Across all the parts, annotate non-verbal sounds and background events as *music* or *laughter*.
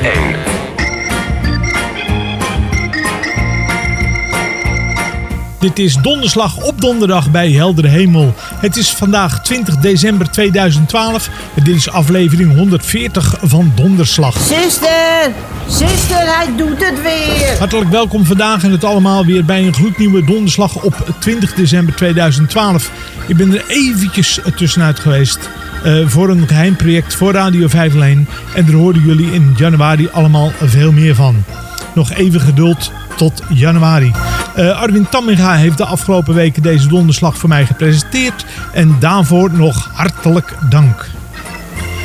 501. Dit is donderslag op donderdag bij Heldere Hemel. Het is vandaag 20 december 2012 en dit is aflevering 140 van Donderslag. Zuster, zuster, hij doet het weer. Hartelijk welkom vandaag en het allemaal weer bij een gloednieuwe donderslag op 20 december 2012. Ik ben er eventjes tussenuit geweest eh, voor een geheim project voor Radio 501 en daar hoorden jullie in januari allemaal veel meer van. Nog even geduld tot januari. Eh, Arwin Tamminga heeft de afgelopen weken deze donderslag voor mij gepresenteerd en daarvoor nog hartelijk dank.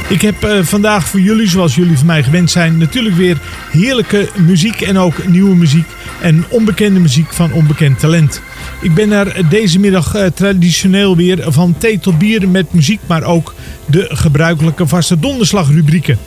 Ik heb eh, vandaag voor jullie, zoals jullie van mij gewend zijn, natuurlijk weer heerlijke muziek en ook nieuwe muziek en onbekende muziek van onbekend talent. Ik ben er deze middag traditioneel weer van thee tot bier met muziek, maar ook de gebruikelijke vaste donderslagrubrieken.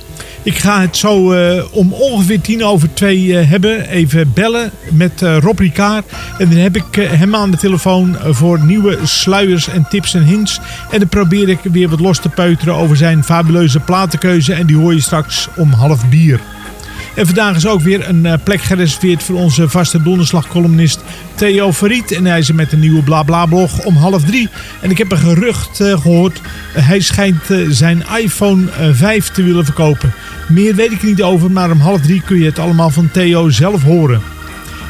Ik ga het zo eh, om ongeveer tien over twee eh, hebben. Even bellen met eh, Rob Ricard. En dan heb ik hem aan de telefoon voor nieuwe sluiers en tips en hints. En dan probeer ik weer wat los te peuteren over zijn fabuleuze platenkeuze. En die hoor je straks om half bier. En vandaag is ook weer een eh, plek gereserveerd voor onze vaste donderslagcolumnist Theo Verriet. En hij is er met een nieuwe BlaBla-blog om half drie. En ik heb een gerucht eh, gehoord. Eh, hij schijnt zijn iPhone eh, 5 te willen verkopen. Meer weet ik niet over, maar om half drie kun je het allemaal van Theo zelf horen.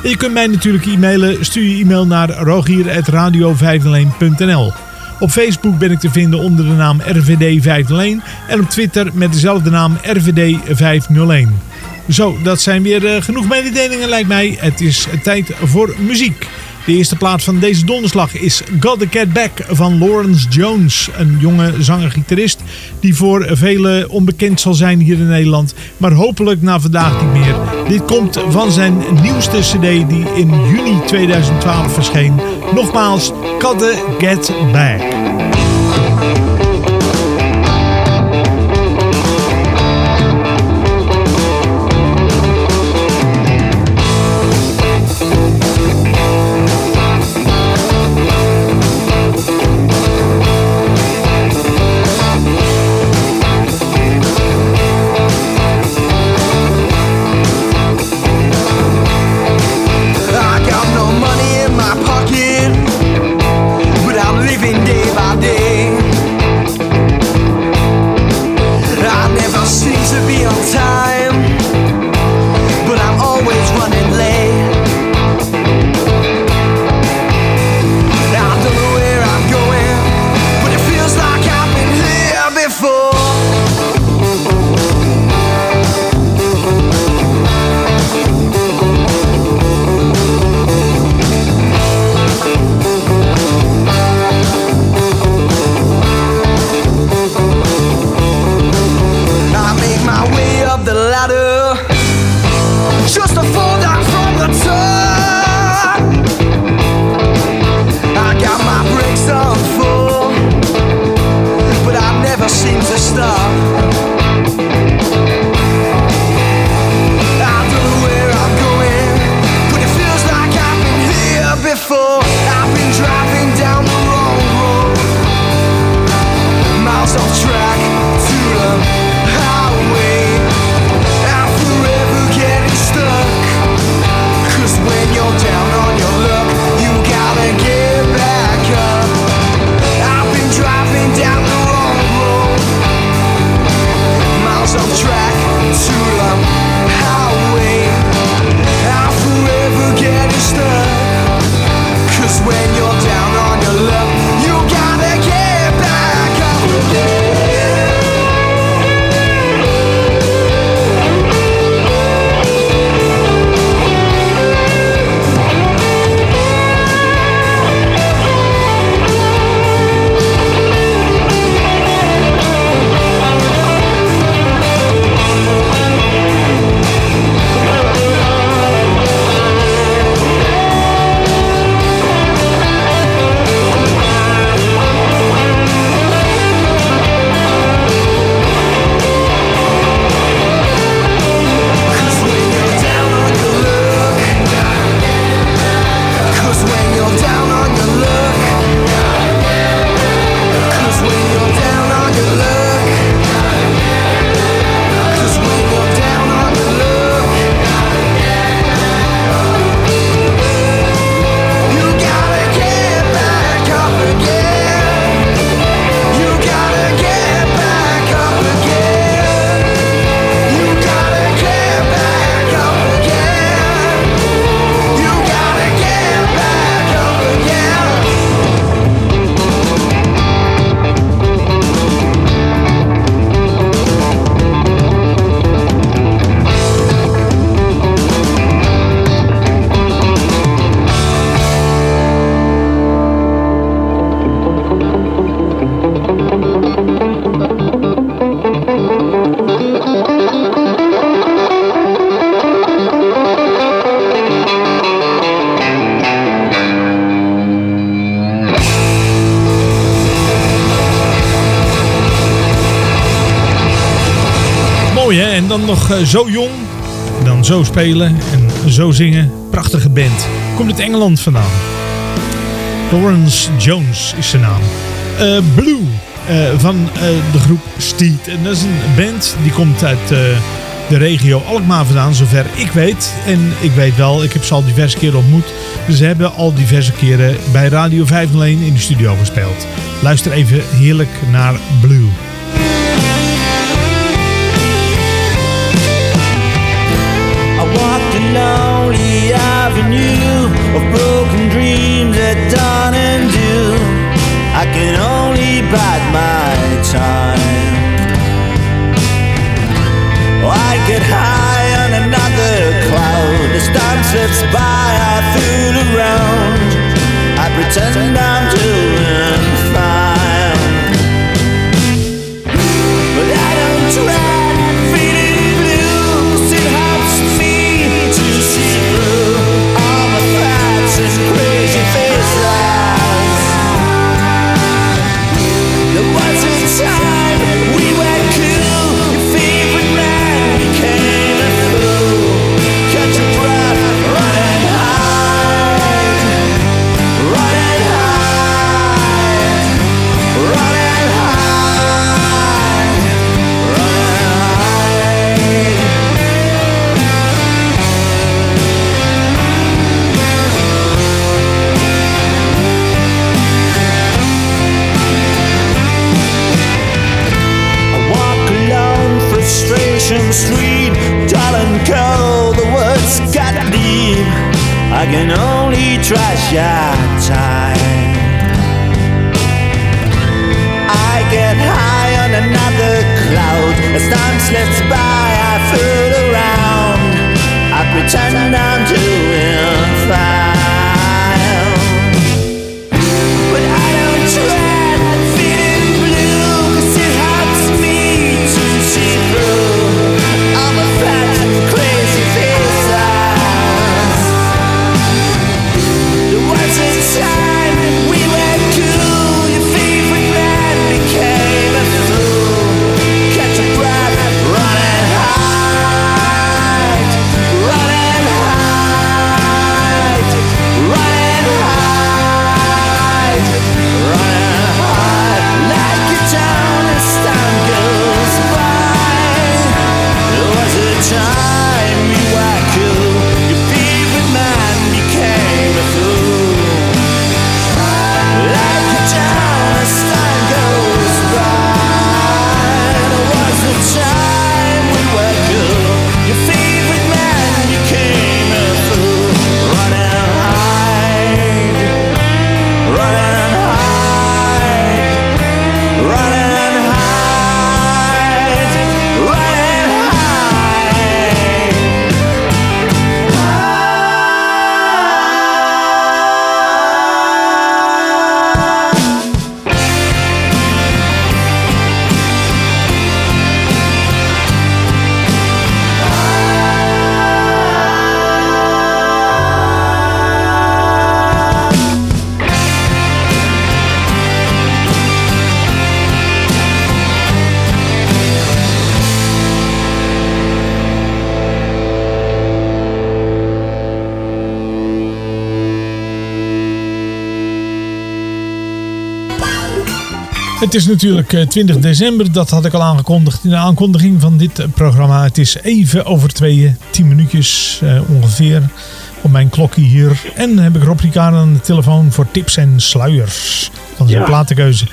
En je kunt mij natuurlijk e-mailen. Stuur je e-mail naar rogier.radio501.nl Op Facebook ben ik te vinden onder de naam RVD501 en op Twitter met dezelfde naam RVD501. Zo, dat zijn weer eh, genoeg mededelingen lijkt mij. Het is tijd voor muziek. De eerste plaat van deze donderslag is Got the Back van Lawrence Jones. Een jonge zanger-gitarist die voor velen onbekend zal zijn hier in Nederland. Maar hopelijk na vandaag niet meer. Dit komt van zijn nieuwste cd die in juni 2012 verscheen. Nogmaals, Got Get Back. Spelen en zo zingen. Prachtige band. Komt uit Engeland vandaan. Lawrence Jones is zijn naam. Eh, Blue eh, van eh, de groep Steed. En dat is een band die komt uit de regio Alkmaar vandaan, zover ik weet. En ik weet wel, ik heb ze al diverse keren ontmoet. Ze hebben al diverse keren bij Radio 501 in de studio gespeeld. Luister even heerlijk naar Blue. Het is natuurlijk eh, 20 december, dat had ik al aangekondigd in de aankondiging van dit eh, programma. Het is even over tweeën, 10 minuutjes eh, ongeveer op mijn klokje hier. En heb ik Rob Ricard aan de telefoon voor tips en sluiers van zijn Ja. platenkeuze.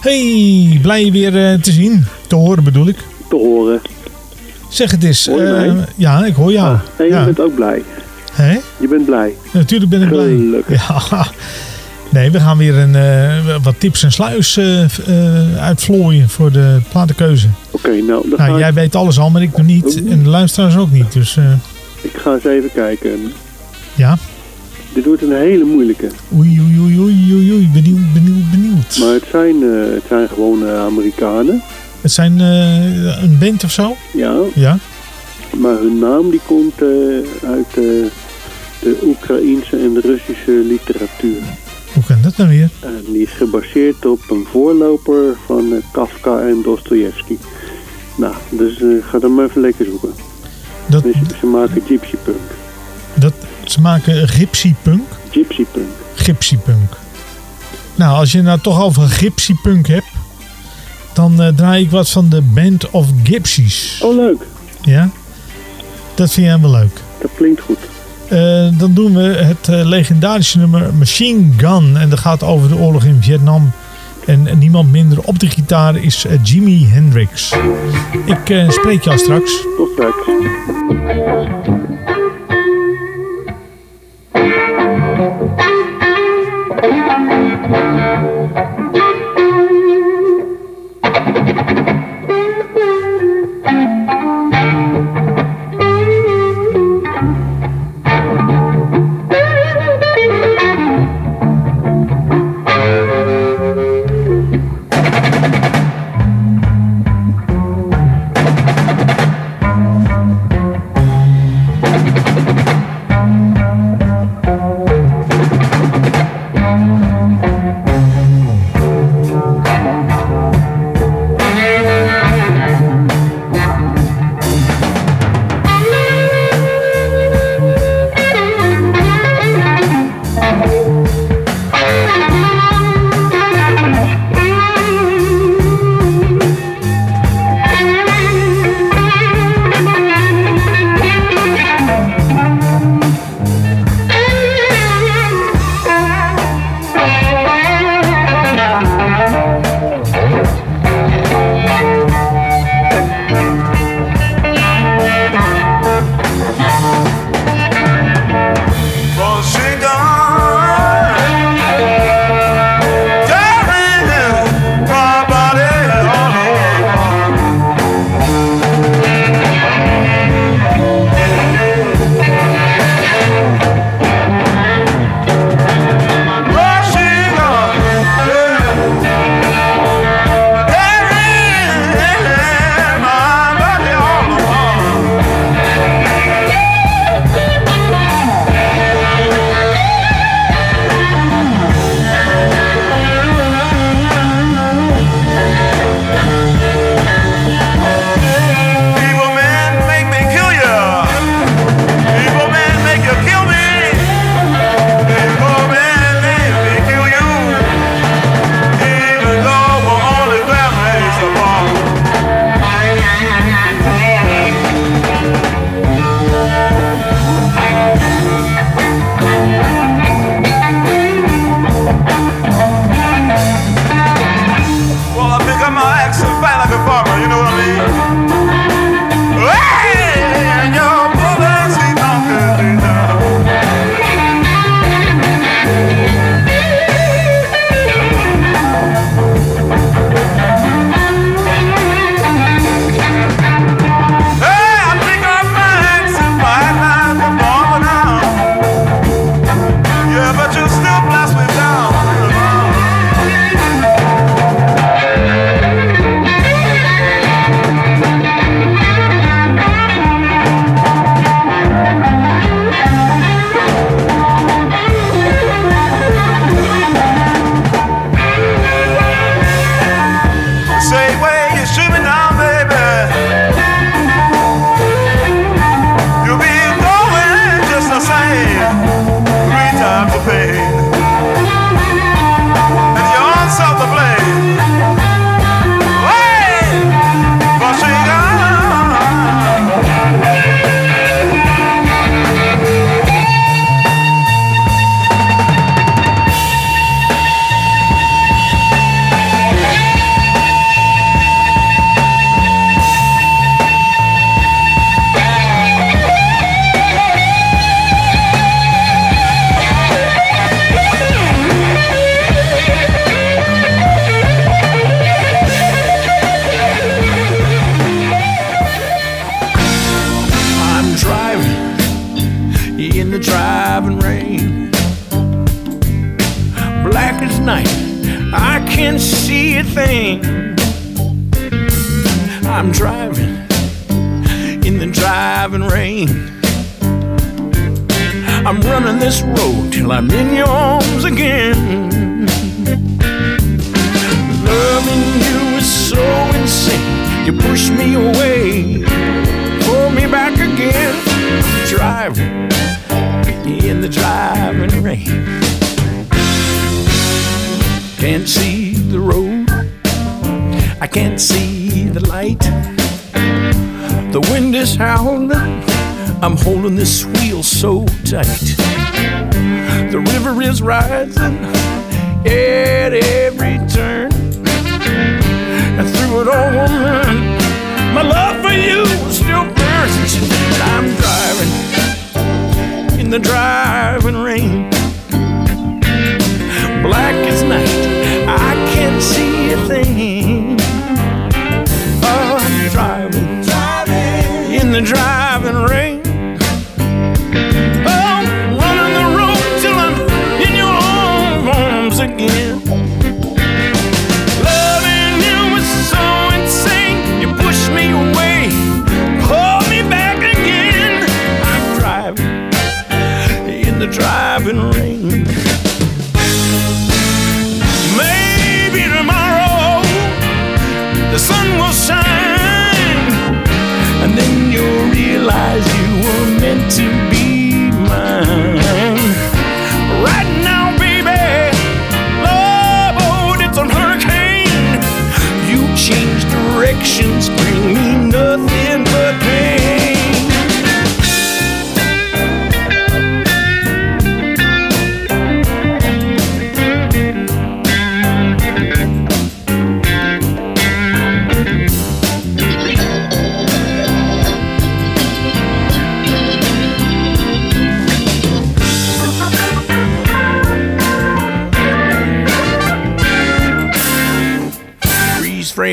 Hey, blij je weer eh, te zien, te horen bedoel ik. te horen. Zeg het eens. Eh, ja, ik hoor jou. Ah, en je ja. bent ook blij. Hè? Je bent blij. Natuurlijk ben ik blij. Gelukkig. Ja. Nee, we gaan weer een, eh, wat tips en sluis eh, eh, uitvlooien voor de platenkeuze. Oké, nou, Nou, jij weet alles al, maar ik nog niet. En de luisteraars ook niet. Dus ik ga eens even kijken. ja. Dit wordt een hele moeilijke. Oei, oei, oei, oei, oei, oei. Benieuwd, benieuwd, benieuwd. Maar het zijn, het zijn gewoon Amerikanen. Het zijn een band of zo? Ja, Ja. maar hun naam die komt uit de Oekraïense en de Russische literatuur. Hoe kan dat nou weer? En die is gebaseerd op een voorloper van eh, Kafka en Dostoevsky. Nou, dus eh, ga dan maar even lekker zoeken. Dat, Dus ze maken gypsy punk. dat, ze maken gypsy punk. Gypsy punk. Gypsy punk. Nou, als je nou toch over gypsy punk hebt, dan eh, draai ik wat van de Band of Gypsies. Oh, leuk. Ja? Dat vind jij wel leuk. Dat klinkt goed. Eh, dan doen we het eh, legendarische nummer Machine Gun. En dat gaat over de oorlog in Vietnam. En niemand minder op de gitaar is eh, Jimi Hendrix. Ik spreek jou straks. Tot straks. Well, I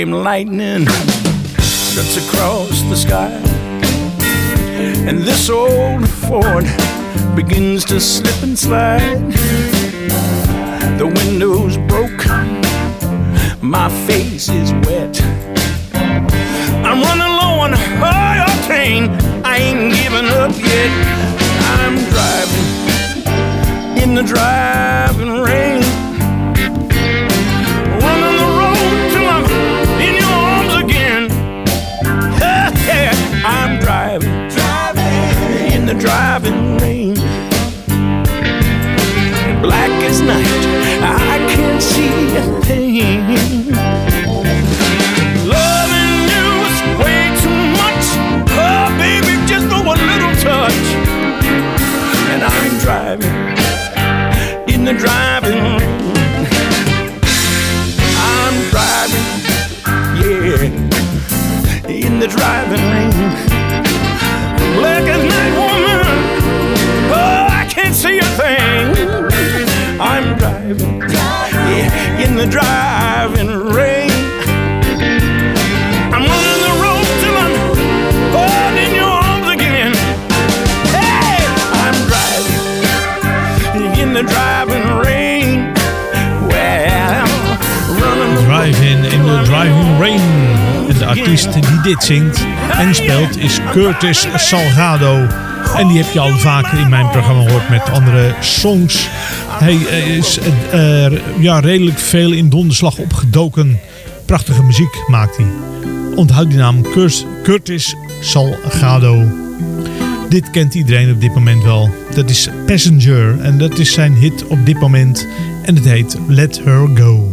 frame lightning cuts across the sky. And this old Ford begins to slip and slide. The window's broke, my face is wet. I'm running low on high octane, I ain't giving up yet. I'm driving in the driving rain. Black as night, I can't see a thing. Loving you is way too much. Oh, baby, just for a little touch. And I'm driving in the driving rain. I'm driving, yeah, in the driving rain. Yeah, in the driving rain. I'm on the road till I'm caught in your arms again. Hey, I'm driving in the driving rain. Well, running the Drive-in in the Driving Rain. En de artiest die dit zingt en speelt is Curtis Salgado. En die heb je al vaker in mijn programma gehoord met andere songs. Hij is eh, ja, redelijk veel in donderslag opgedoken. Prachtige muziek maakt hij. Onthoud die naam Curtis Salgado. Dit kent iedereen op dit moment wel. Dat is Passenger en dat is zijn hit op dit moment. En het heet Let Her Go.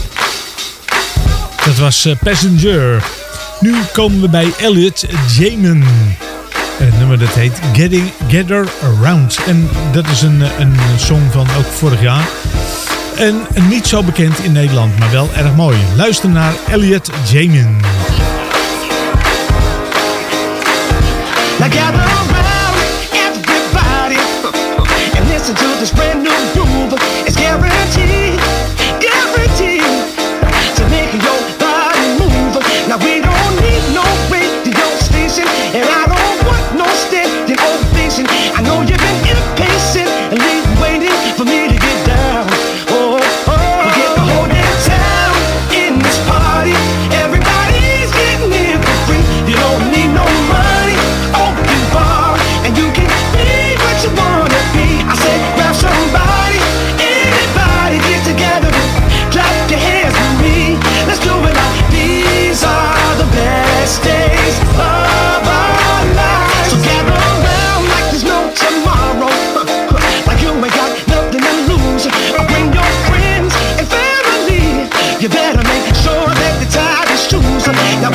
Dat was eh, Passenger. Nu komen we bij Elliot Jamin. Het nummer dat heet Getting Gather Around. En dat is een, eh, een song van ook vorig jaar. En niet zo bekend in Nederland, maar wel erg mooi. Luister naar Elliot Jamin.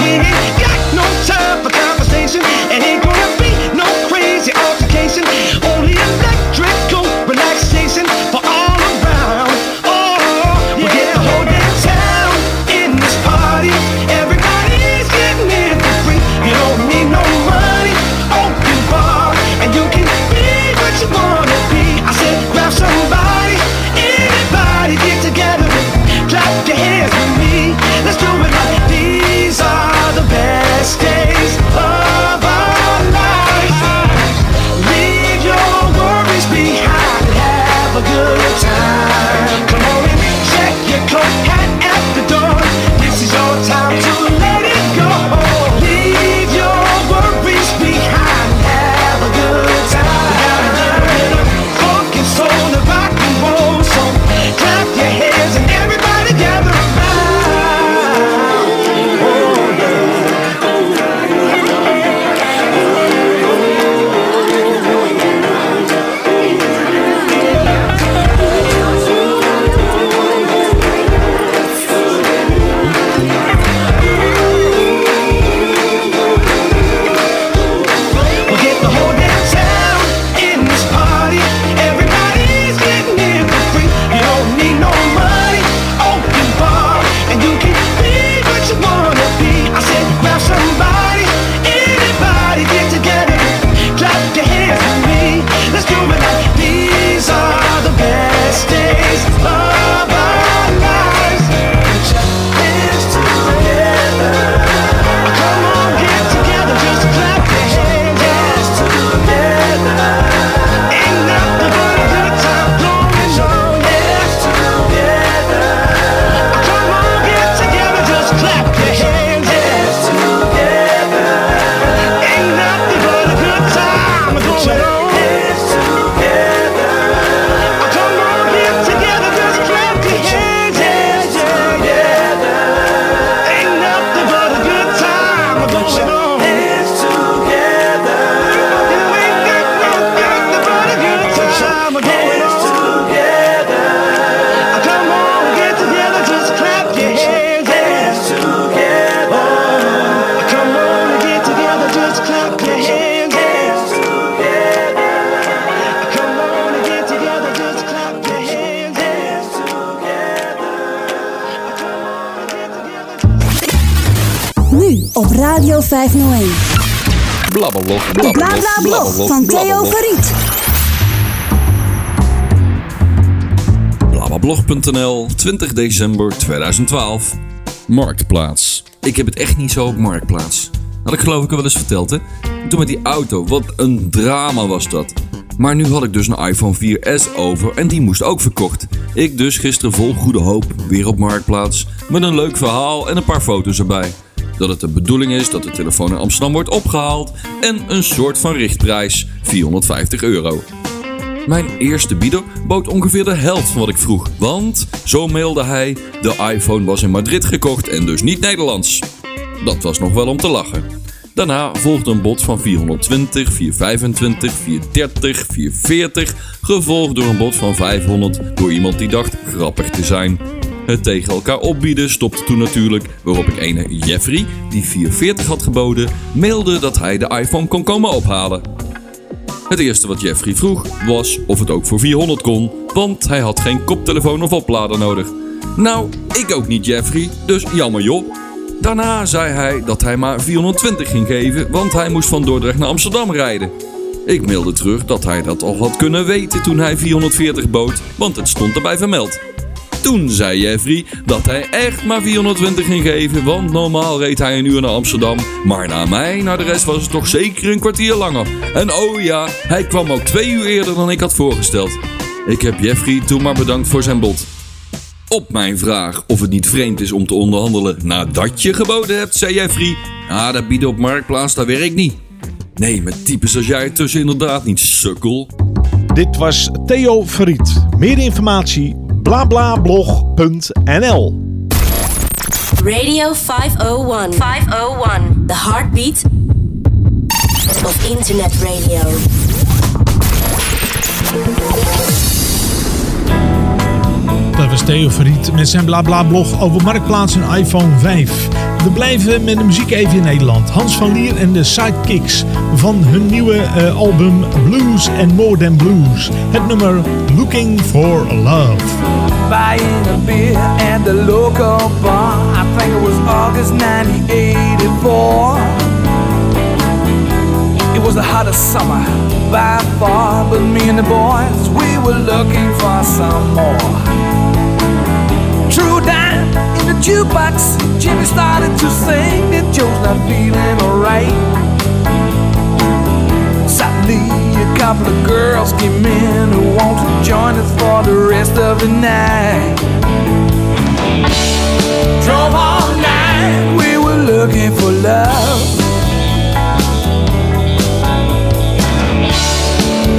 Got no time. Bla Blog van Theo Verriet. Blablabblog.nl, 20 december 2012. Marktplaats. Ik heb het echt niet zo op Marktplaats. Had ik geloof ik al wel eens verteld, hè? Toen met die auto, wat een drama was dat. Maar nu had ik dus een iPhone 4S over en die moest ook verkocht. Ik dus gisteren vol goede hoop weer op Marktplaats met een leuk verhaal en een paar foto's erbij. Dat het de bedoeling is dat de telefoon in Amsterdam wordt opgehaald en een soort van richtprijs 450 euro. Mijn eerste bieder bood ongeveer de helft van wat ik vroeg, want zo mailde hij: de iPhone was in Madrid gekocht en dus niet Nederlands. Dat was nog wel om te lachen. Daarna volgde een bod van 420, 425, 430, 440, gevolgd door een bod van 500 door iemand die dacht grappig te zijn. Het tegen elkaar opbieden stopte toen natuurlijk, waarop ik ene Jeffrey, die 440 had geboden, mailde dat hij de iPhone kon komen ophalen. Het eerste wat Jeffrey vroeg was of het ook voor 400 kon, want hij had geen koptelefoon of oplader nodig. Nou, ik ook niet Jeffrey, dus jammer joh. Daarna zei hij dat hij maar 420 ging geven, want hij moest van Dordrecht naar Amsterdam rijden. Ik mailde terug dat hij dat al had kunnen weten toen hij 440 bood, want het stond erbij vermeld. Toen zei Jeffrey dat hij echt maar 420 ging geven, want normaal reed hij een uur naar Amsterdam. Maar na mij, naar de rest was het toch zeker een kwartier langer. En oh ja, hij kwam ook twee uur eerder dan ik had voorgesteld. Ik heb Jeffrey toen maar bedankt voor zijn bod. Op mijn vraag of het niet vreemd is om te onderhandelen nadat je geboden hebt, zei Jeffrey: Ah, dat bieden op marktplaats, dat werkt niet. Nee, met types als jij tussen inderdaad niet, sukkel. Dit was Theo Verriet. Meer informatie blablablog.nl Radio 501. 501. The heartbeat of internet radio. Dat was Theo Verriet met zijn blabla-blog over Marktplaats en iPhone 5. We blijven met de muziek even in Nederland. Hans van Lier en de Sidekicks van hun nieuwe eh, album Blues and More Than Blues. Het nummer Looking for Love. buying a beer at the local bar. I think it was August 1984. It was the hottest summer by far, but me and the boys, we were looking for some more. Jukebox, Jimmy started to sing that Joe's not feeling alright. Suddenly, a couple of girls came in who want to join us for the rest of the night. Drove all night, we were looking for love.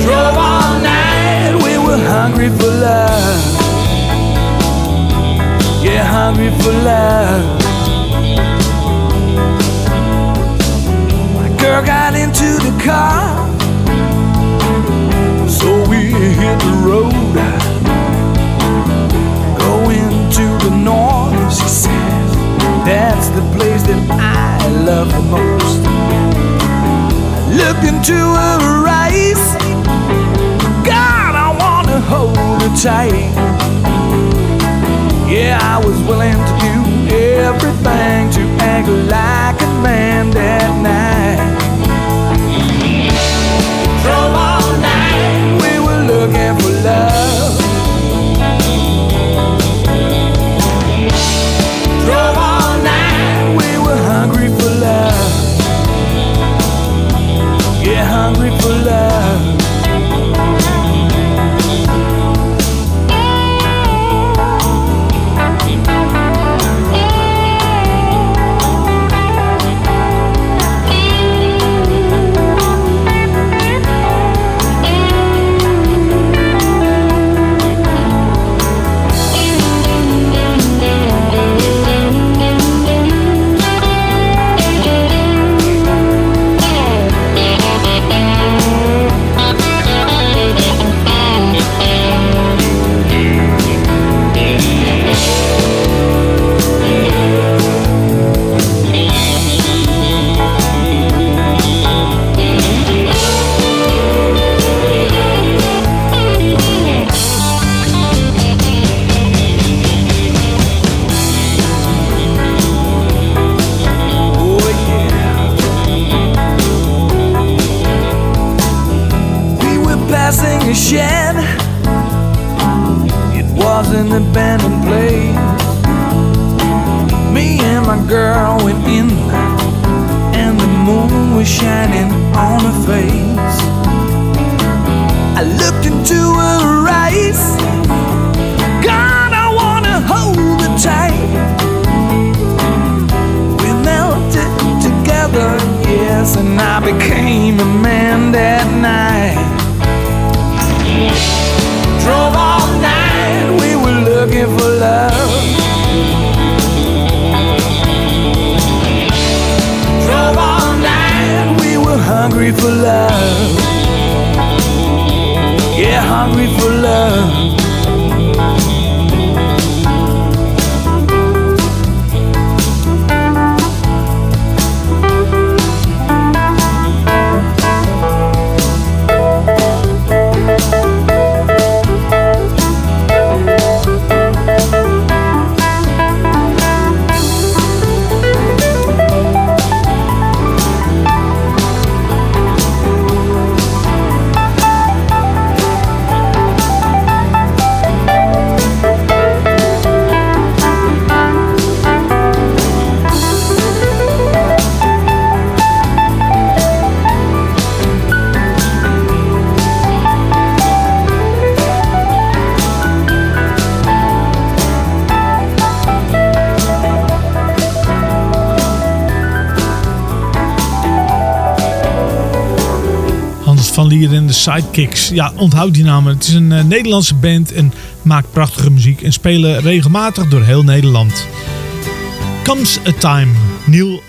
Drove all night, we were hungry for love. Yeah, hungry for love. My girl got into the car. So we hit the road. Going to the north, she says. That's the place that I love the most. I looked into her eyes. God, I wanna hold her tight. Yeah, I was willing to do everything to act like a man that night. Drove all night, we were looking for love. Drove all night, we were hungry for love. Yeah, hungry for love. Ja, onthoud die namen. Het is een eh, Nederlandse band en maakt prachtige muziek en spelen regelmatig door heel Nederland. Comes a Time, Neil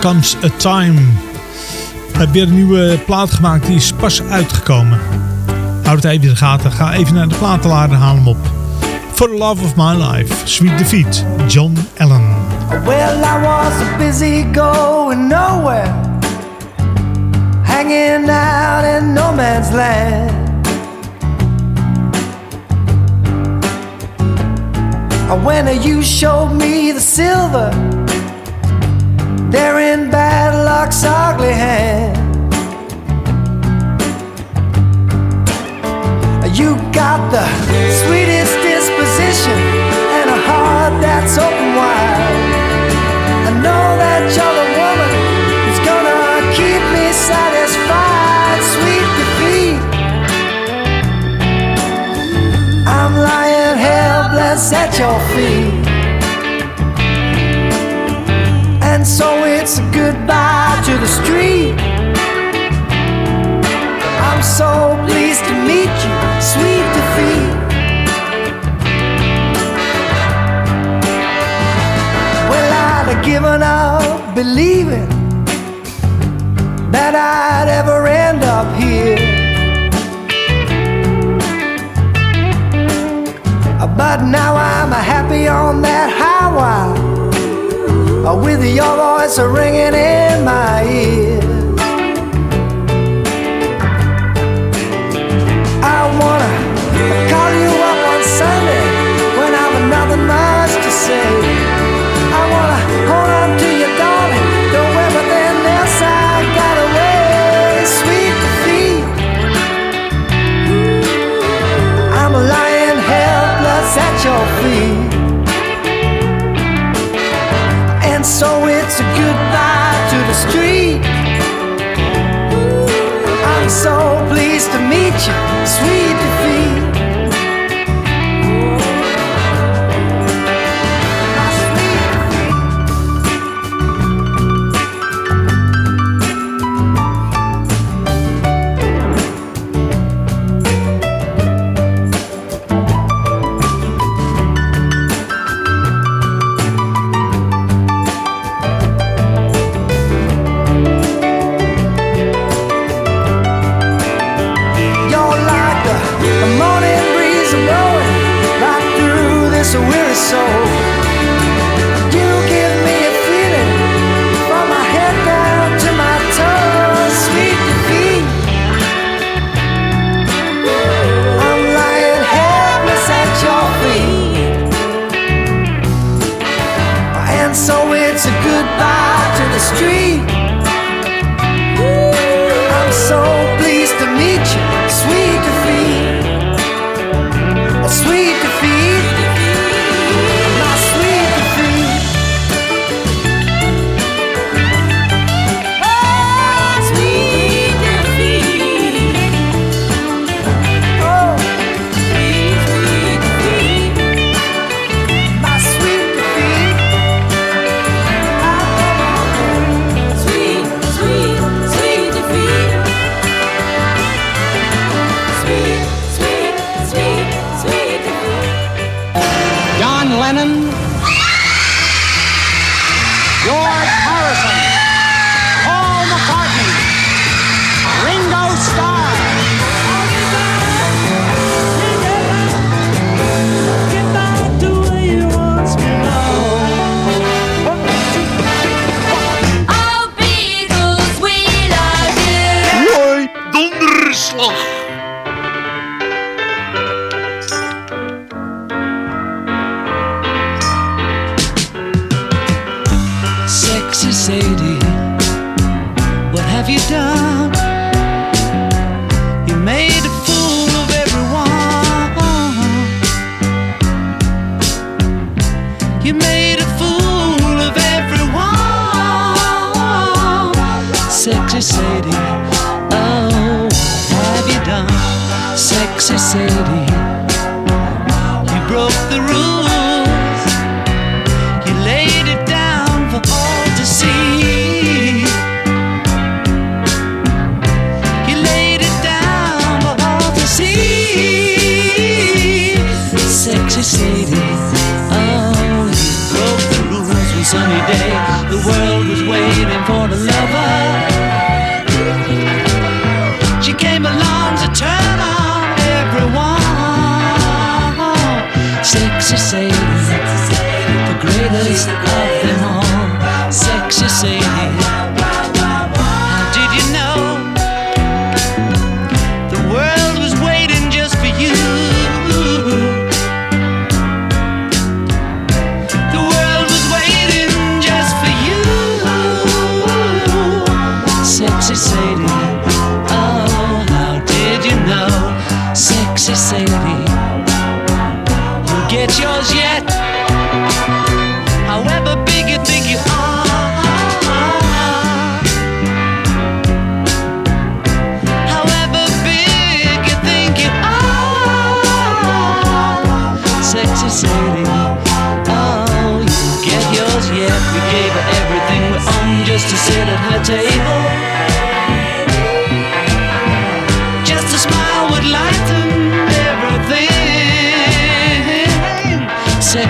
Comes a Time. Hij heeft weer een nieuwe plaat gemaakt, die is pas uitgekomen. Hou het even in de gaten, ga even naar de platenladen en haal hem op. For the Love of My Life, Sweet Defeat, John Allen. Well, I was busy going nowhere Hanging out in no man's land When you showed me the silver They're in bad luck's ugly hand. You got the sweetest disposition and a heart that's open wide. I know that you're the woman who's gonna keep me satisfied. Sweet defeat. I'm lying helpless at your feet. And so it's a goodbye to the street. I'm so pleased to meet you, sweet defeat. Well, I'd have given up believing that I'd ever end up here. But now I'm happy on that highway with your voice ringing in my ears. I wanna call you. so pleased to meet you, sweet.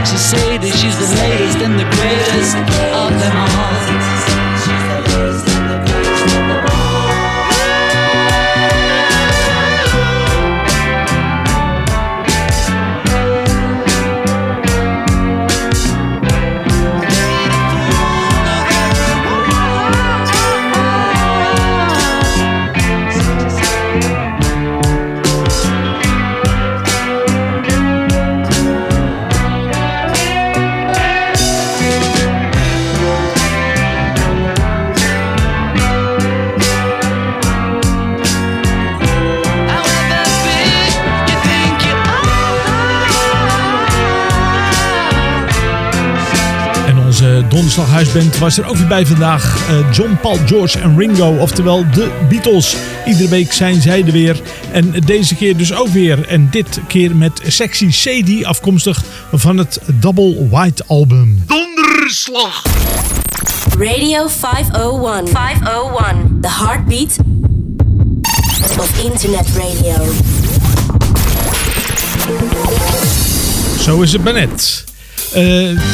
Sexy that she's the latest and the greatest onze donderslaghuisband was er ook weer bij vandaag. Eh, John, Paul, George en Ringo, oftewel de Beatles. Iedere week zijn zij er weer. En deze keer dus ook weer. En dit keer met Sexy Sadie, afkomstig van het Double White album. Donderslag. Radio 501. 501. The heartbeat of internet radio. Zo is het maar net. Eh,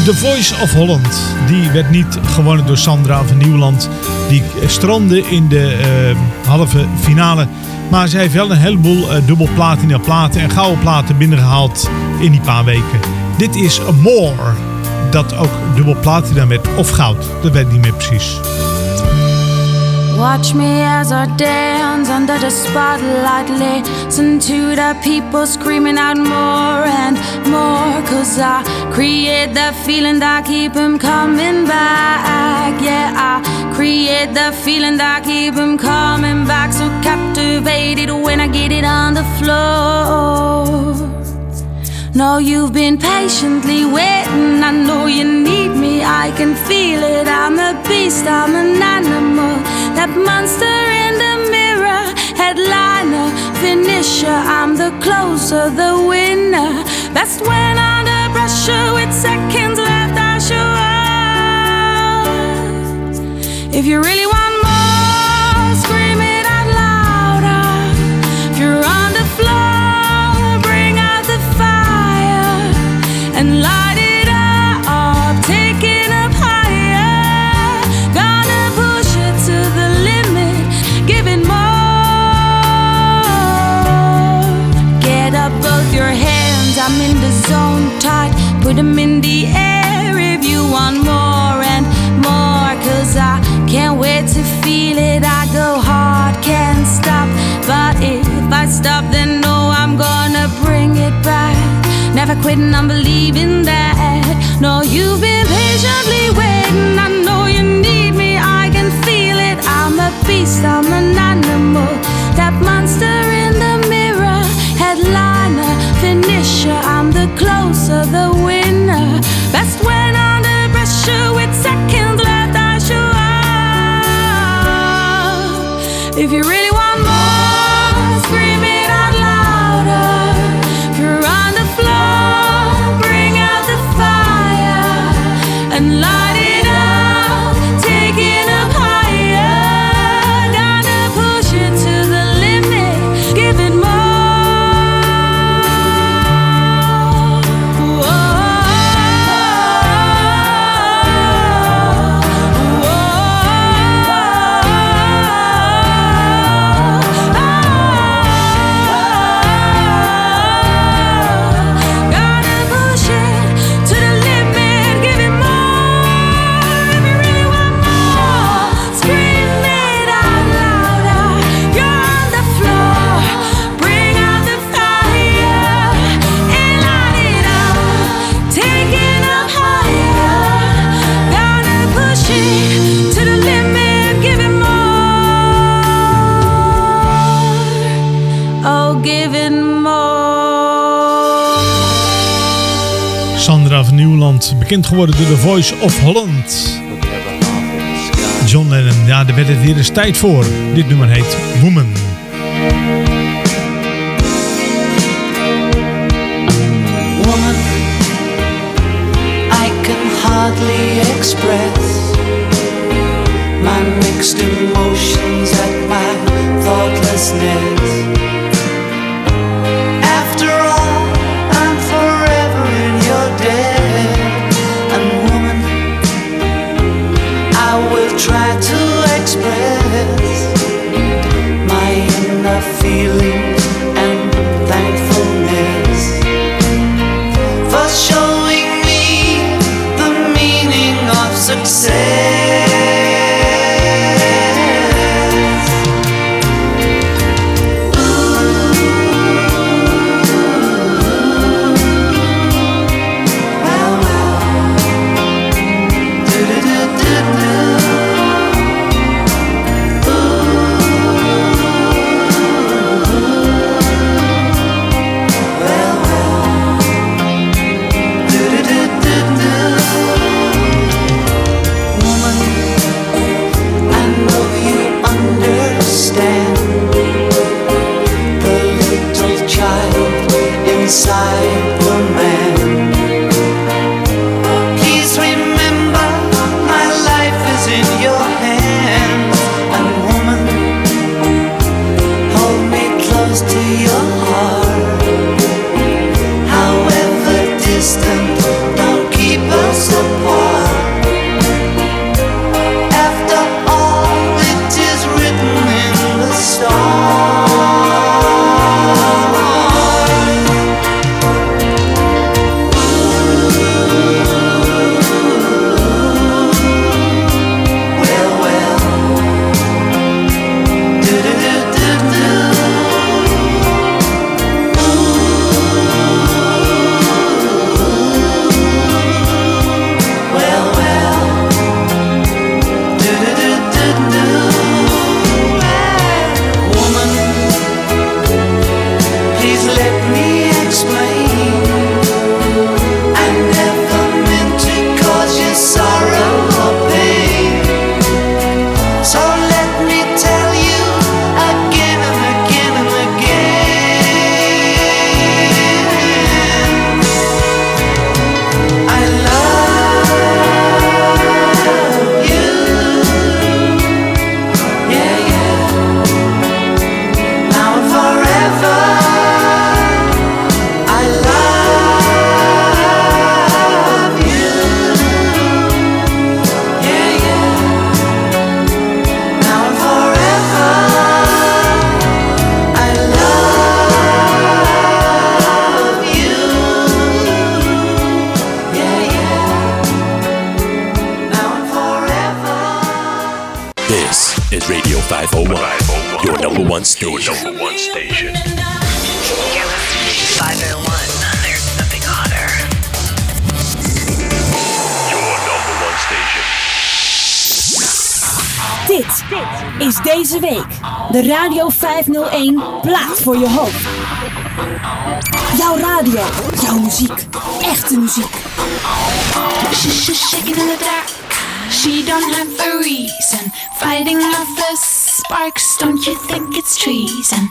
The Voice of Holland. Die werd niet gewonnen door Sandra van Nieuwland. Die strandde in de eh, halve finale. Maar zij heeft wel een heleboel eh, dubbel platina platen en gouden platen binnengehaald in die paar weken. Dit is More. Dat ook dubbel platina werd of goud. Dat weet ik niet meer precies. Watch me as I dance under the spotlight. Listen to the people screaming out more and more. Cause I create that feeling that keep them coming back. Yeah, I create that feeling that keep them coming back. So captivated when I get it on the floor. No, you've been patiently waiting. I know you need me. I can feel it. I'm a beast. I'm an animal. That monster in the mirror. Headliner, finisher. I'm the closer, the winner. Best when under pressure with seconds left. I show up. If you really want Put them in the air if you want more and more. Cause I can't wait to feel it. I go hard, can't stop. But if I stop, then no, I'm gonna bring it back. Never quitting, I'm believing that. No, you've been patiently waiting. I know you need me, I can feel it. I'm a beast, I'm an animal. That monster in the mirror, headliner, finisher. I'm the closer, the winner sinner Kind geworden door The Voice of Holland. John Lennon, ja, daar werd het weer eens tijd voor. Dit nummer heet Woman. Woman, I can hardly express my mixed emotions station. Your number one station. You're listening to 501. There's nothing hotter. Your number 1 station. Dit is deze week de Radio 501 Plaat voor je hoop. Jouw radio, jouw muziek, echte muziek. She's checking in the drawer. She don't have a reason, fighting off the sparks don't you think it's treason?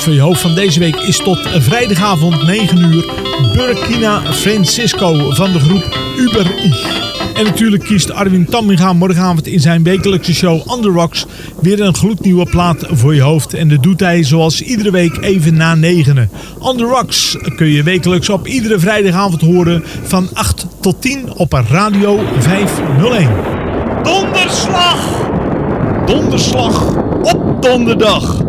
Voor je hoofd van deze week is tot vrijdagavond 9 uur Burkina Francisco van de groep Uber I. En natuurlijk kiest Arwin Tamminga morgenavond in zijn wekelijkse show The Rocks weer een gloednieuwe plaat voor je hoofd. En dat doet hij zoals iedere week even na negenen. The Rocks kun je wekelijks op iedere vrijdagavond horen van 8 tot 10 op Radio 501. Donderslag! Donderslag op donderdag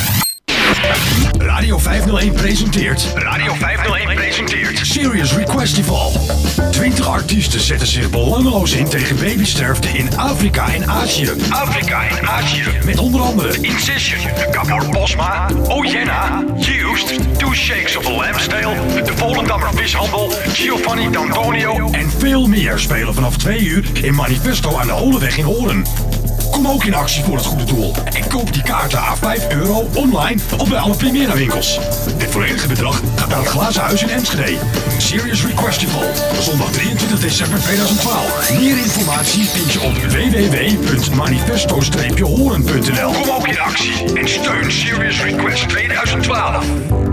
Radio 501 presenteert. Radio 501 presenteert. Serious Requestival. 20 artiesten zetten zich belangeloos in tegen babysterfte in Afrika en Azië. Afrika en Azië. Met onder andere Incision, Gabor Bosma, Ojenna, Used, Two Shakes of a Lamb's Tail, de Volendammer Vishandel, Giovanni D'Antonio en veel meer spelen vanaf 2 uur in Manifesto aan de Holeweg in Horen. Kom ook in actie voor het goede doel en koop die kaarten à 5 euro online of bij alle Primera winkels. Dit volledige bedrag gaat naar het Glazen Huis in Enschede. Serious Requestival, zondag 23 december 2012. Meer informatie vind je op www.manifesto-horen.nl. Kom ook in actie en steun Serious Request 2012.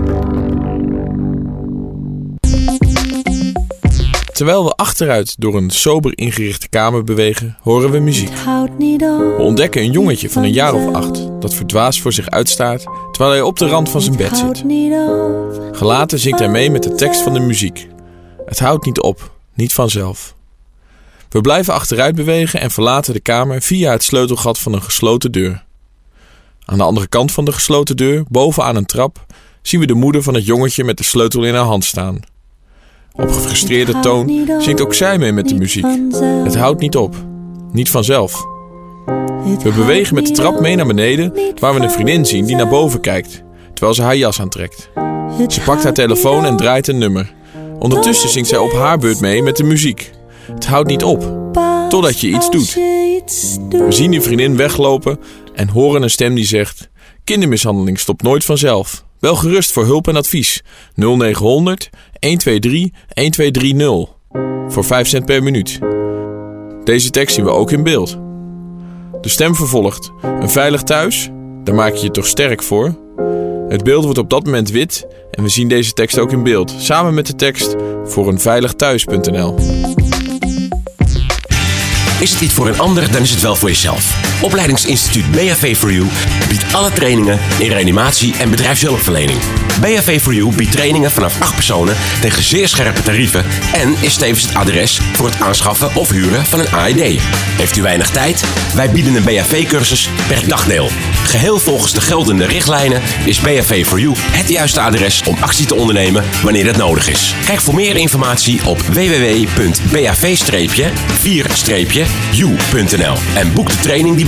Terwijl we achteruit door een sober ingerichte kamer bewegen, horen we muziek. We ontdekken een jongetje van een jaar of acht dat verdwaasd voor zich uitstaart terwijl hij op de rand van zijn bed zit. Gelaten zingt hij mee met de tekst van de muziek. Het houdt niet op, niet vanzelf. We blijven achteruit bewegen en verlaten de kamer via het sleutelgat van een gesloten deur. Aan de andere kant van de gesloten deur, bovenaan een trap, zien we de moeder van het jongetje met de sleutel in haar hand staan. Op gefrustreerde toon zingt ook zij mee met de muziek. Het houdt niet op, niet vanzelf. We bewegen met de trap mee naar beneden, waar we een vriendin zien die naar boven kijkt, terwijl ze haar jas aantrekt. Ze pakt haar telefoon en draait een nummer. Ondertussen zingt zij op haar beurt mee met de muziek. Het houdt niet op, totdat je iets doet. We zien die vriendin weglopen en horen een stem die zegt: Kindermishandeling stopt nooit vanzelf. Wel gerust voor hulp en advies. 0900 123 1230. Voor 5 cent per minuut. Deze tekst zien we ook in beeld. De stem vervolgt: Een veilig thuis? Daar maak je je toch sterk voor? Het beeld wordt op dat moment wit en we zien deze tekst ook in beeld, samen met de tekst voor eenveiligthuis.nl. Is het iets voor een ander, dan is het wel voor jezelf. Opleidingsinstituut BHV for You biedt alle trainingen in reanimatie en bedrijfshulpverlening. BHV for You biedt trainingen vanaf 8 personen tegen zeer scherpe tarieven en is tevens het adres voor het aanschaffen of huren van een AED. Heeft u weinig tijd? Wij bieden een BHV-cursus per dagdeel. Geheel volgens de geldende richtlijnen is BHV for You het juiste adres om actie te ondernemen wanneer het nodig is. Kijk voor meer informatie op www.bav-4-u.nl en boek de training die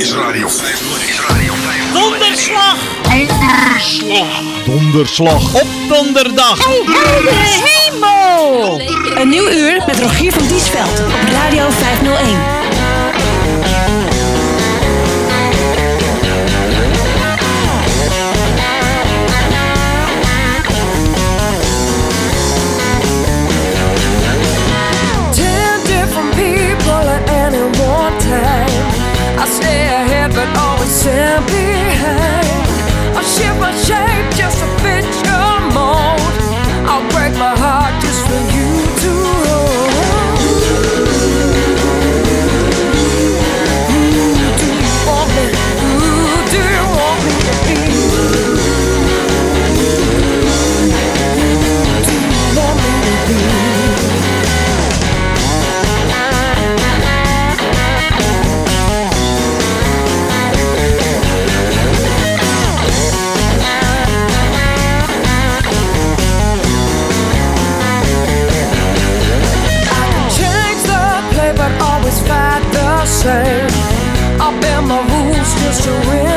Is Radio 501. Is Radio 501. Donderslag! Donderslag! Donderslag op donderdag! Heldere hemel! Een nieuw uur met Rogier van Diesveld op Radio 501. But surrender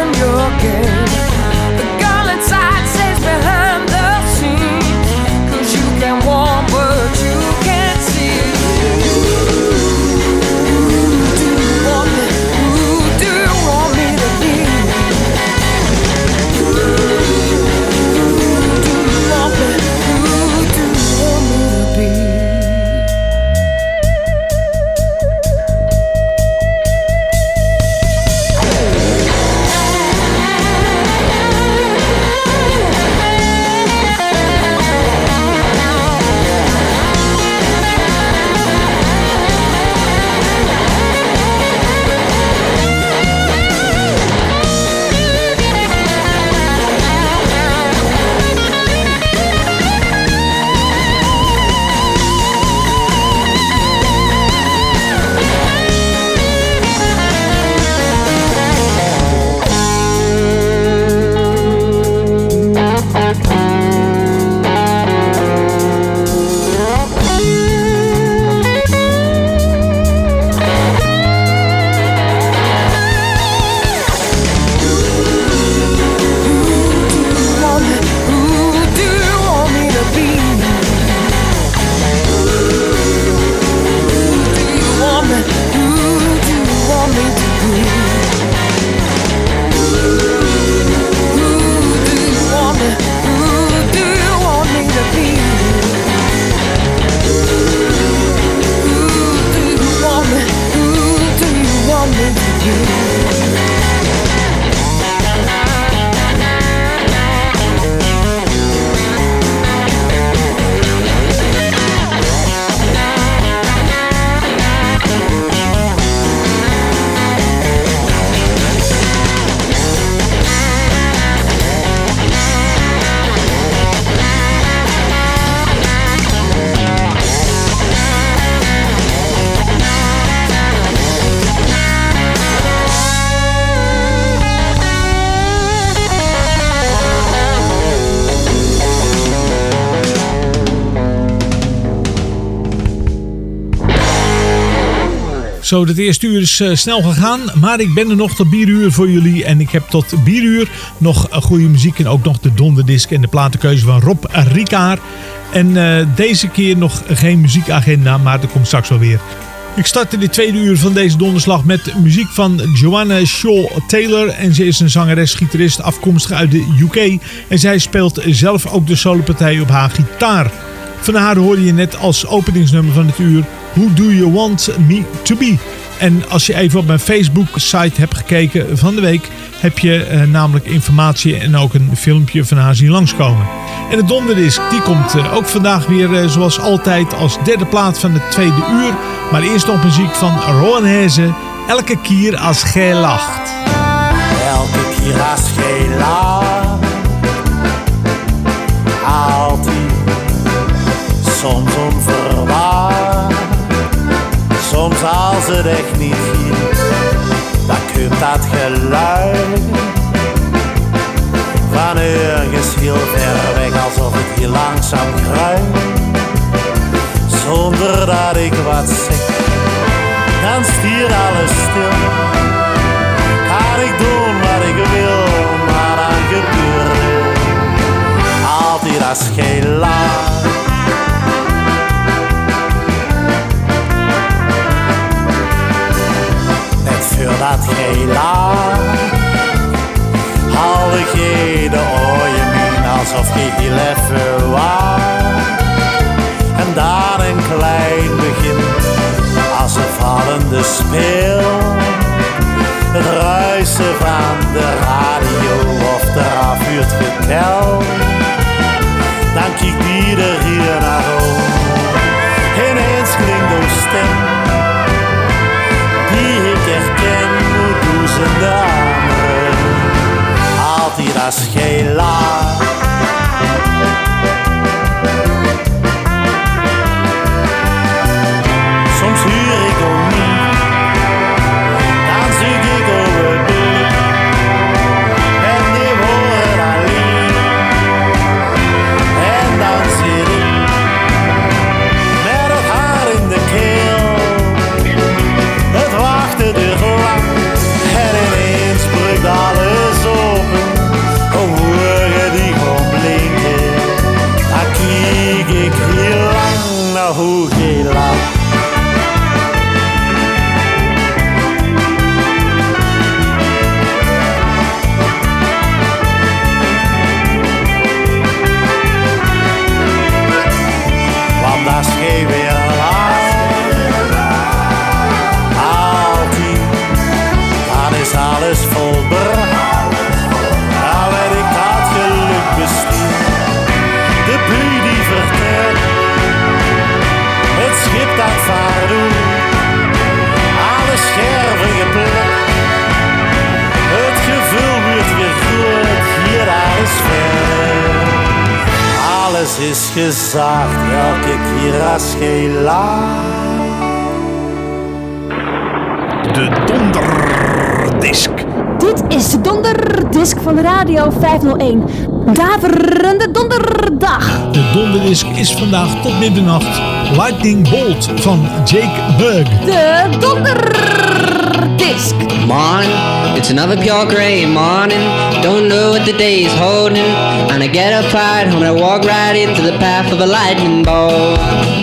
Zo, het eerste uur is eh, snel gegaan, maar ik ben er nog tot bieruur voor jullie. En ik heb tot bieruur nog eh, goede muziek en ook nog de donderdisc en de platenkeuze van Rob Rikaar. En eh, deze keer nog geen muziekagenda, maar dat komt straks wel weer. Ik start in de tweede uur van deze donderslag met muziek van Joanna Shaw Taylor. En ze is een zangeres, gitarist afkomstig uit de UK. En zij speelt zelf ook de solopartij op haar gitaar. Van haar hoorde je net als openingsnummer van het uur Who Do You Want Me To Be? En als je even op mijn Facebook site hebt gekeken van de week, heb je eh, namelijk informatie en ook een filmpje van haar zien langskomen. En de donderdisc die komt eh, ook vandaag weer eh, zoals altijd als derde plaat van het tweede uur. Maar eerst nog muziek van Rowan Elke keer als gij lacht. Elke keer als gij lacht, haalt hij soms soms als het echt niet giet, dan kunt dat geluid van ergens heel ver weg, alsof het hier langzaam kruipt, zonder dat ik wat zeg. Dan stier alles stil, kan ik doen wat ik wil, maar dan gebeurt altijd als geen laag. Voor dat gelaat Haalde je de ooien min alsof je heel even was. En dan een klein begin als een vallende speel. Het ruisen van de radio of de afvuurt getel. Dan kijkt ieder hier naar om. Ineens klinkt een stem duizenden anderen. Altijd als alles volbracht. Dan weet ik dat geluk bestaat. De bui die vertelt, het schip dat vaart doen. Alle scherven geplet. Het gevoel wordt weer goed, hier daar is ver. Alles is gezaagd, elke keer als gelaat. De donderdisk. Dit is de donderdisc van Radio 501. Daverende donderdag. De donderdisk is vandaag tot middernacht Lightning Bolt van Jake Bug. De donderdisc. Morning, it's another pure gray morning. Don't know what the day is holding. And I get up right home and I walk right into the path of a lightning bolt.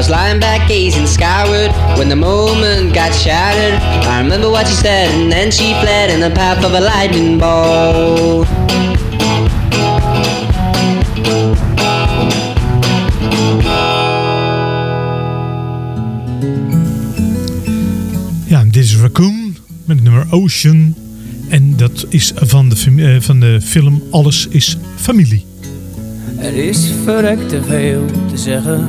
was lying back gazing skyward when the moment got shattered. I remember what she said, and then she fled in the path of a lightning bolt. Ja, dit is Raccoon met het nummer Ocean. En dat is van de, eh, van de film Alles is Familie. Er is verrekt te veel te zeggen.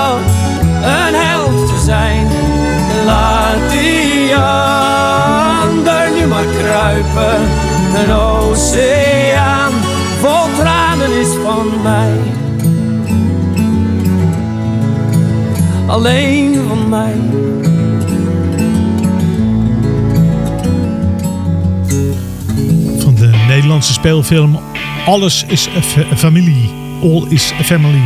een oceaan vol tranen is van mij. Alleen van mij. van de Nederlandse speelfilm Alles is fa- familie. All is family.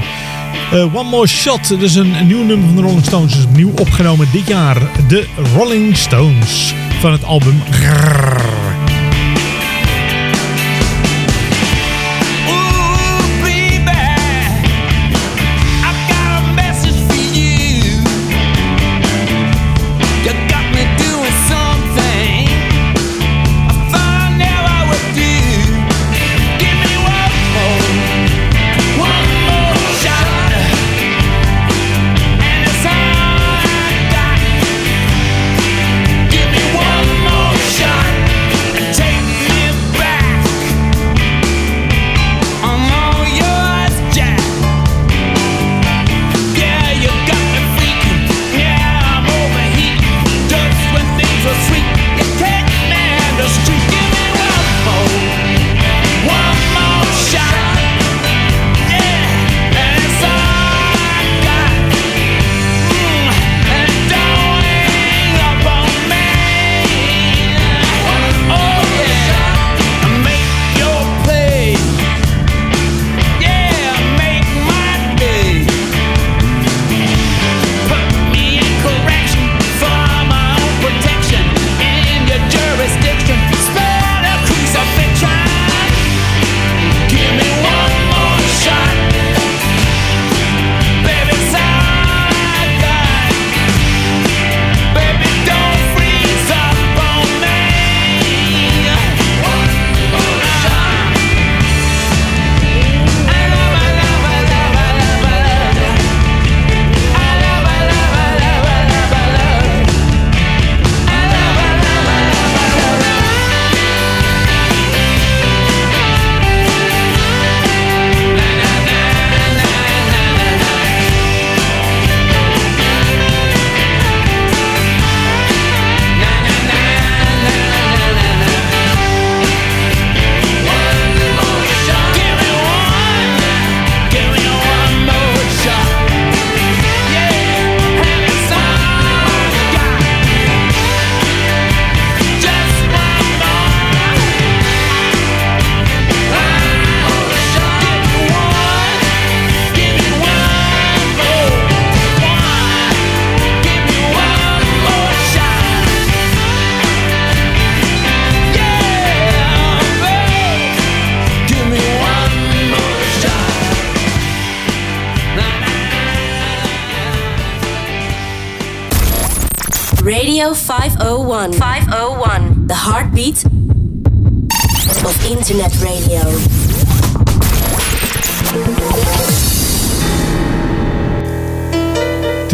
Eh, One More Shot, dat is een, nieuw nummer van de Rolling Stones. Dus opnieuw opgenomen dit jaar. De Rolling Stones van het album Grrrr.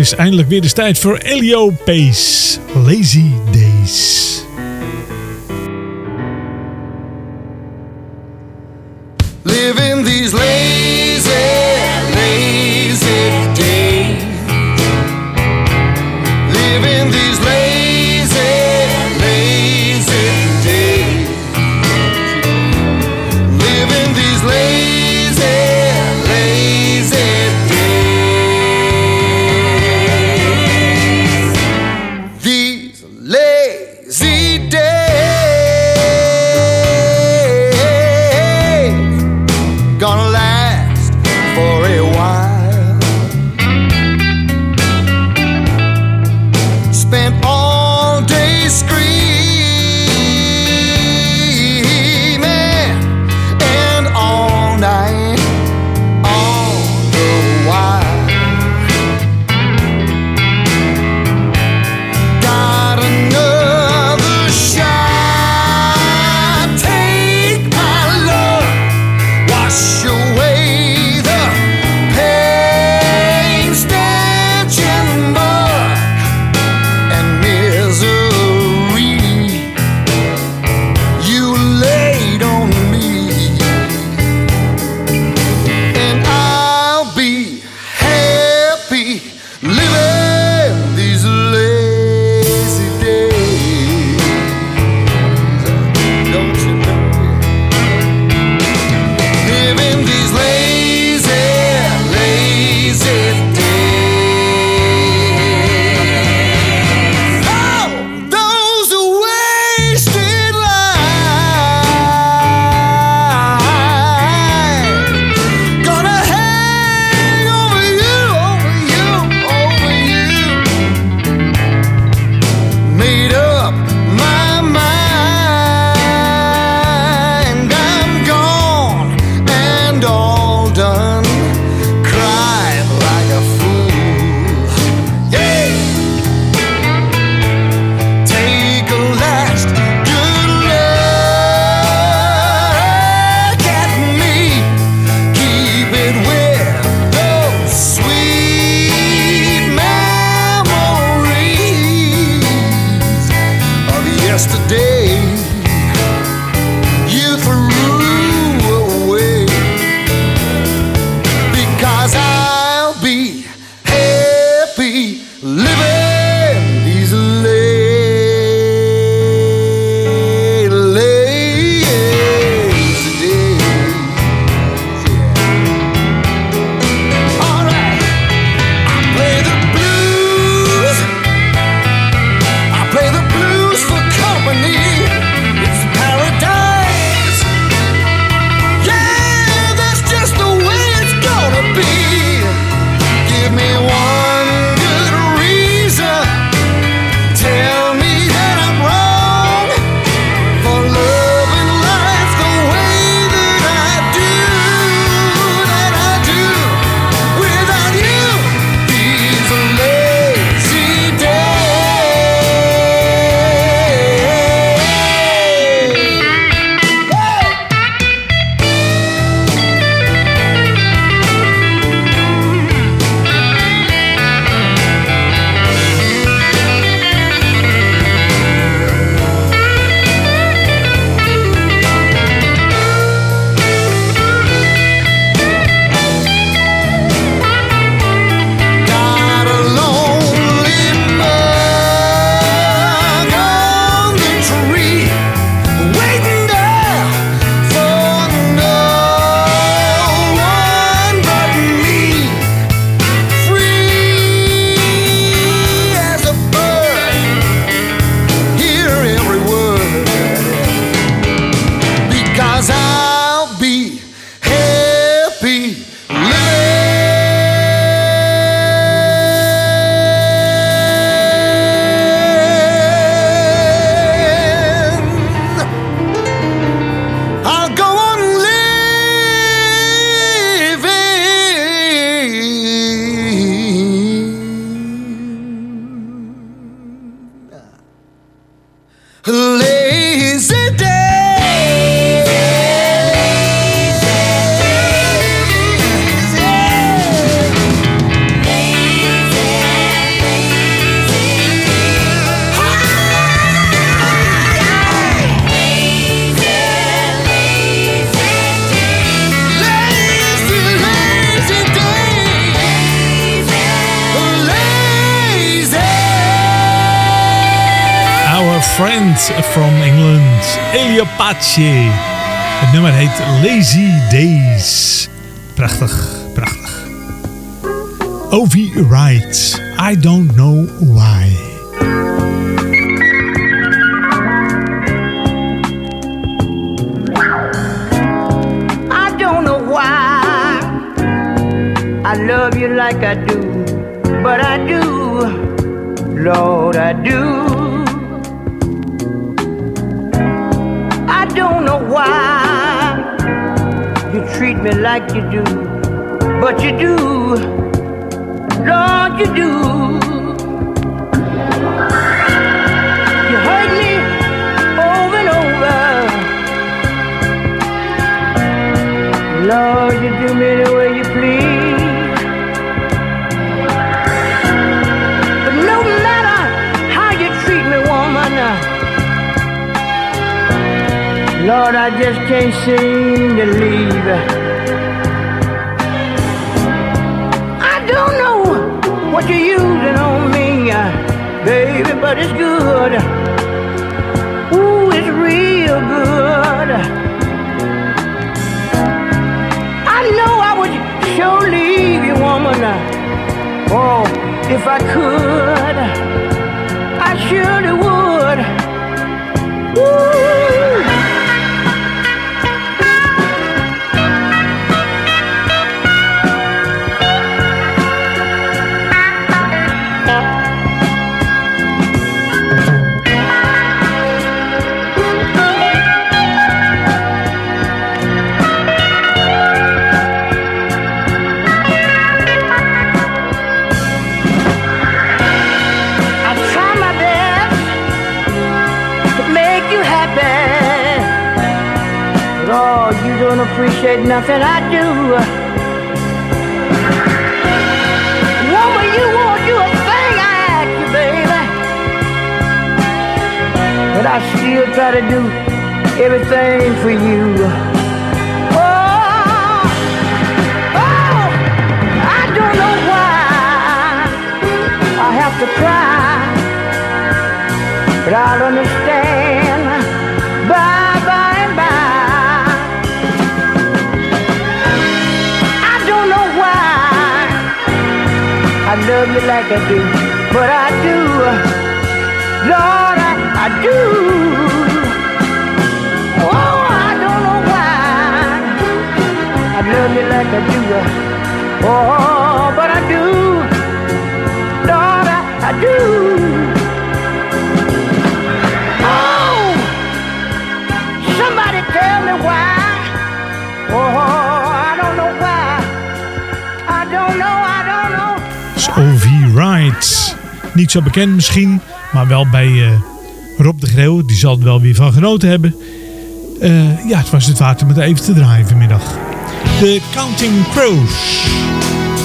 is eindelijk weer de tijd voor Elio Pace. Lazy Days. Lord, I just can't seem to leave. I don't know what you're using on me, baby, but it's good. Ooh, it's real good. I know I would sure leave you, woman. Oh, if I could, I surely would. Ooh. Nothing I do. Woman, you won't do a thing I ask you, baby. But I still try to do everything for you. Oh, oh, I don't know why I have to cry, but I'll understand love you like I do, but I do, Lord, I, I do. Oh, I don't know why I love you like I do. Oh, Niet zo bekend misschien, maar wel bij eh, Rob de Greeuw. Die zal er wel weer van genoten hebben. Eh, ja, het was het waard om het even te draaien vanmiddag. De Counting Crows.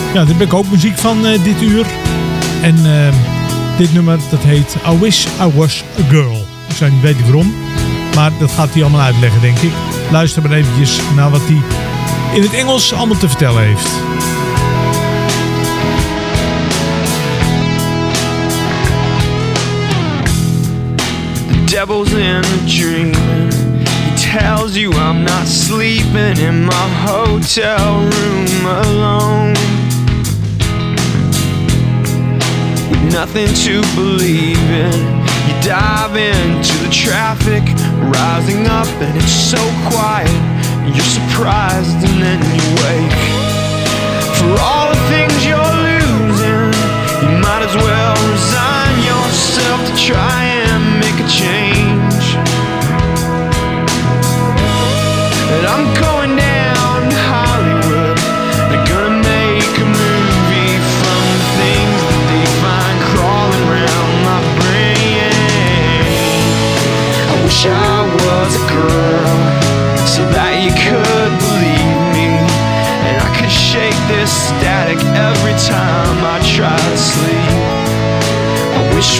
Ja, daar heb ik ook muziek van eh, dit uur. En dit nummer, dat heet I Wish I Was A Girl. Ik zou niet weten waarom, maar dat gaat hij allemaal uitleggen, denk ik. Luister maar eventjes naar wat hij in het Engels allemaal te vertellen heeft. Devil's in a dream. He tells you I'm not sleeping in my hotel room alone. With nothing to believe in, you dive into the traffic, rising up, and it's so quiet. You're surprised, and then you wake. For all the things you're losing, you might as well resign yourself to try and make a change.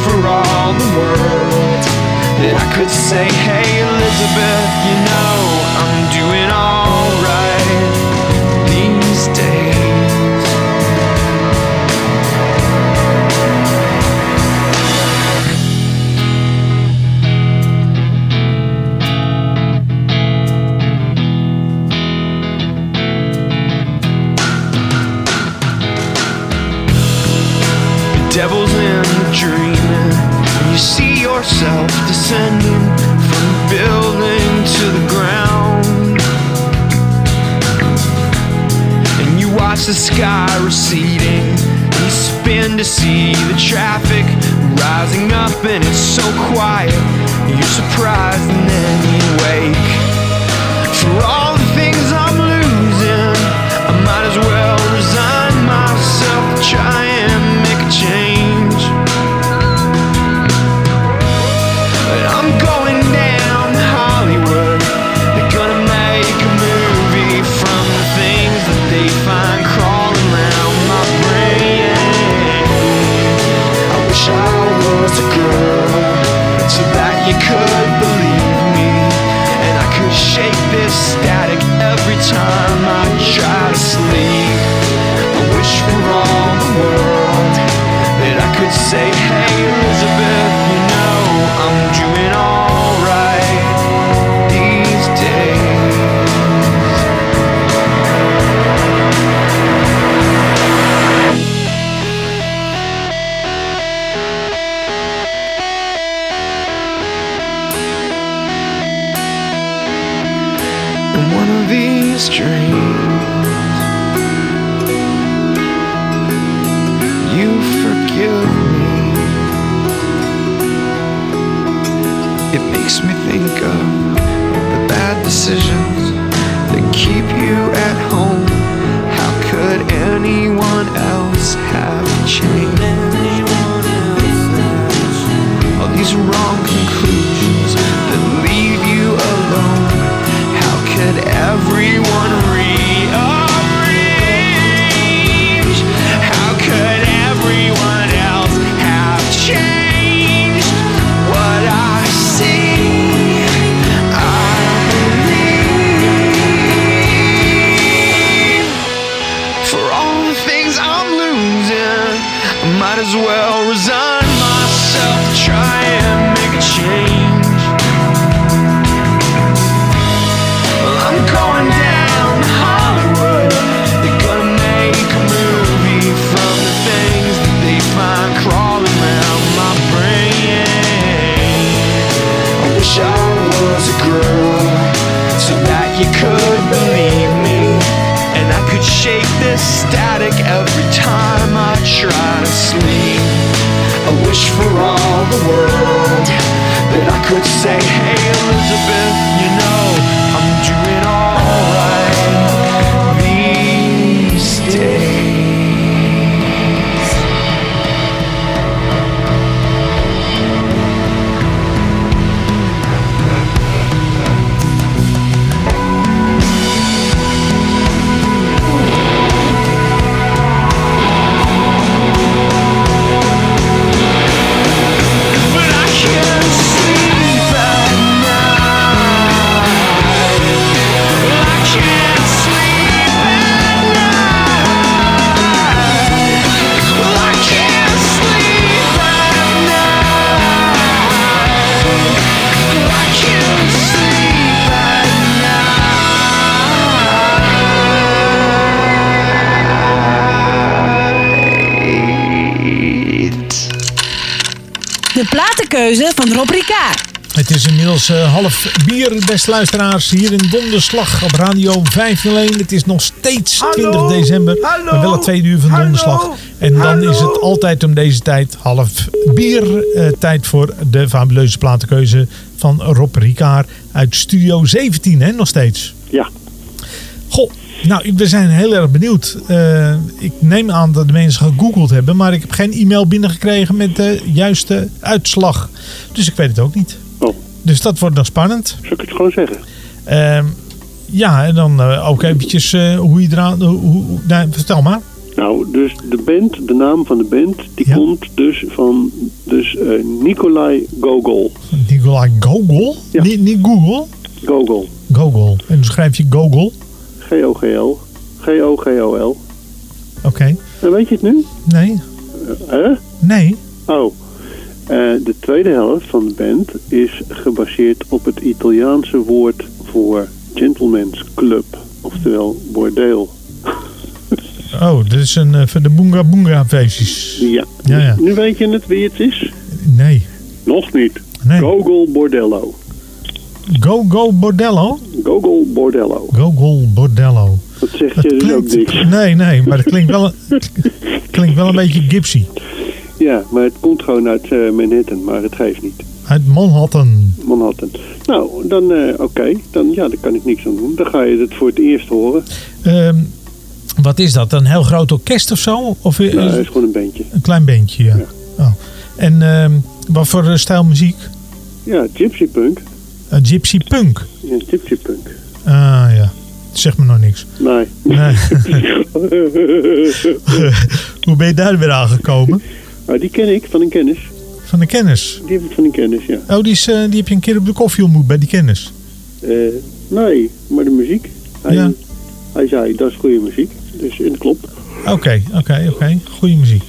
For all the world that I could say, Hey Elizabeth, you know doing all the sky receding. Platenkeuze van Rob Ricard. Het is inmiddels eh, half bier, beste luisteraars. Hier in Donderslag op Radio 501. Het is nog steeds 20 december. Maar wel het tweede uur van Donderslag. En dan is het altijd om deze tijd half bier. eh, tijd voor de fabuleuze platenkeuze van Rob Ricard uit Studio 17, hè, nog steeds. Ja. Goh, nou, we zijn heel erg benieuwd. Eh, ik neem aan dat de mensen gegoogeld hebben, maar ik heb geen e-mail binnengekregen met de juiste uitslag. Dus ik weet het ook niet. Dus dat wordt nog spannend. Zal ik het gewoon zeggen? Ehm, ja, en dan eh, ook eventjes eh, hoe je eraan... Hoe, hoe, nou, vertel maar. Nou, dus de band, de naam van de band, die komt dus van dus, Nikolai Gogol. Nikolai Gogol? Niet, niet Google? Gogol. Gogol. En dan schrijf je Gogol. G-O-G-L. G-O-G-O-L. Oké. En weet je het nu? Nee. Hè? Nee. Oh. Eh, de tweede helft van de band is gebaseerd op het Italiaanse woord voor gentleman's club. Oftewel bordeel. *laughs* Oh, dit is een, eh, van de Boonga Boonga feestjes. Ja. Ja, ja. Nu weet je het wie het is? Nee. Nog niet. Nee. Gogol Bordello. Go Go Bordello? Gogol Bordello. Gogol Bordello. Dat zegt je dus ook niks. Nee, nee, maar het klinkt wel, *laughs* klinkt wel een beetje gypsy. Ja, maar het komt gewoon uit eh, Manhattan, maar het geeft niet. Uit Manhattan. Manhattan. Nou, dan eh, oké. Dan, ja, daar kan ik niks aan doen. Dan ga je het voor het eerst horen. Ehm, wat is dat? Een heel groot orkest of zo? Of is Nou, het is gewoon een bandje. een klein bandje, ja. Oh. En ehm, wat voor eh, stijl muziek? Ja, gypsy punk. Eh, gypsy punk. Ja, gypsy punk. Ah ja, zeg me nog niks. Nee. Nee. *laughs* Hoe ben je daar weer aangekomen? Nou, die ken ik van een kennis. Van de kennis? Die heb ik van een kennis, ja. Oh, die, is, eh, die heb je een keer op de koffie ontmoet bij die kennis. Eh, nee, maar de muziek. Hij, Ja. hij zei, dat is goede muziek. Dus en dat klopt. Oké, oké, oké. Goeie muziek.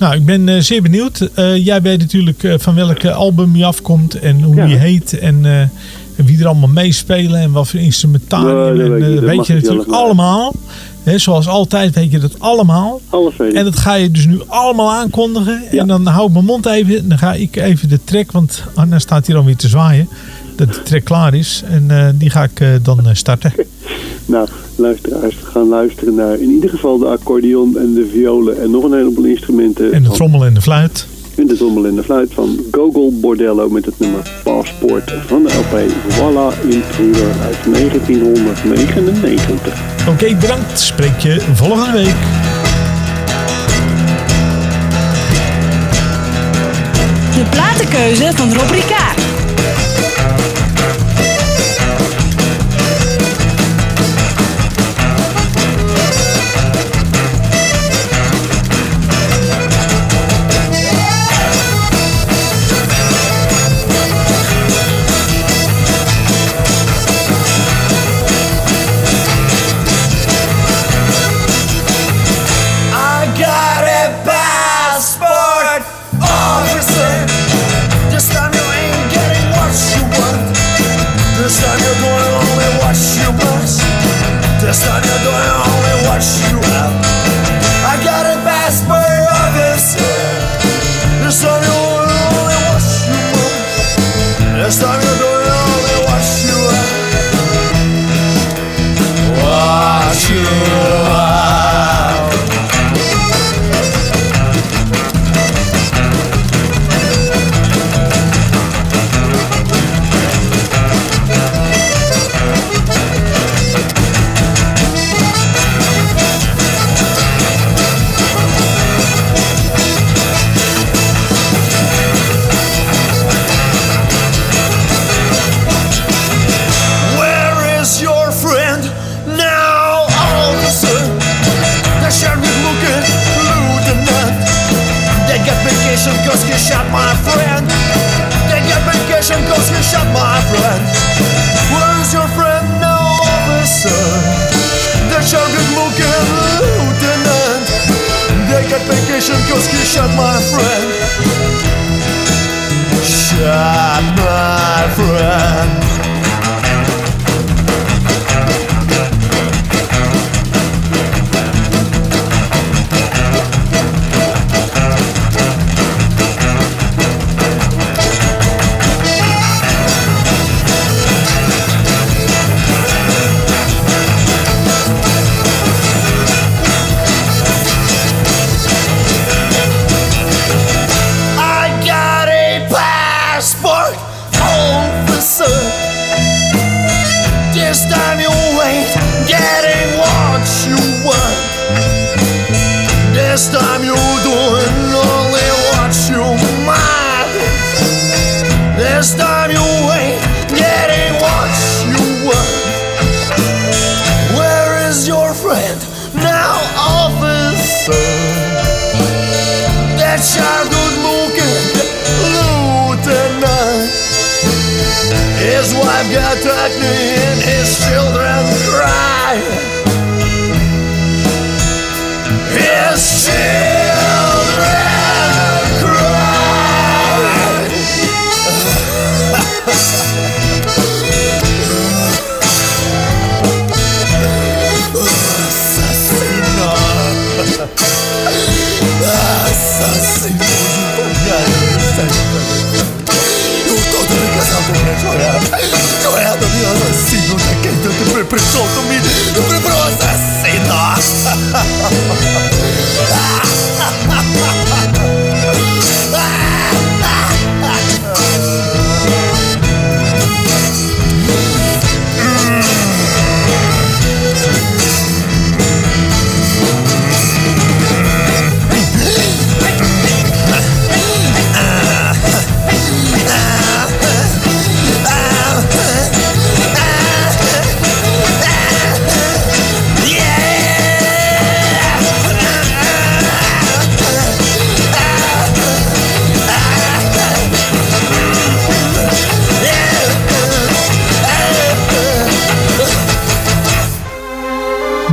Nou, ik ben eh, zeer benieuwd. Eh, jij weet natuurlijk eh, van welk album je afkomt en hoe Ja. je heet en, wie er allemaal meespelen en wat voor instrumentarium. Dat en, weet. Dat weet je natuurlijk allemaal. Hè, zoals altijd weet je dat allemaal. Alles weet ik. En dat ga je dus nu allemaal aankondigen. En dan hou ik mijn mond even. En dan ga ik even de track, want Anna staat hier alweer te zwaaien. Dat de track klaar is. En eh, die ga ik eh, dan eh, starten. *laughs* Nou, luisteraars, we gaan luisteren naar in ieder geval de accordeon en de violen en nog een heleboel instrumenten. En de trommel en de fluit. En de trommel en de fluit van Gogol Bordello met het nummer Passport van de LP Voila Intruder uit 1999. Oké, bedankt. Spreek je volgende week. De platenkeuze van Rob Ricard.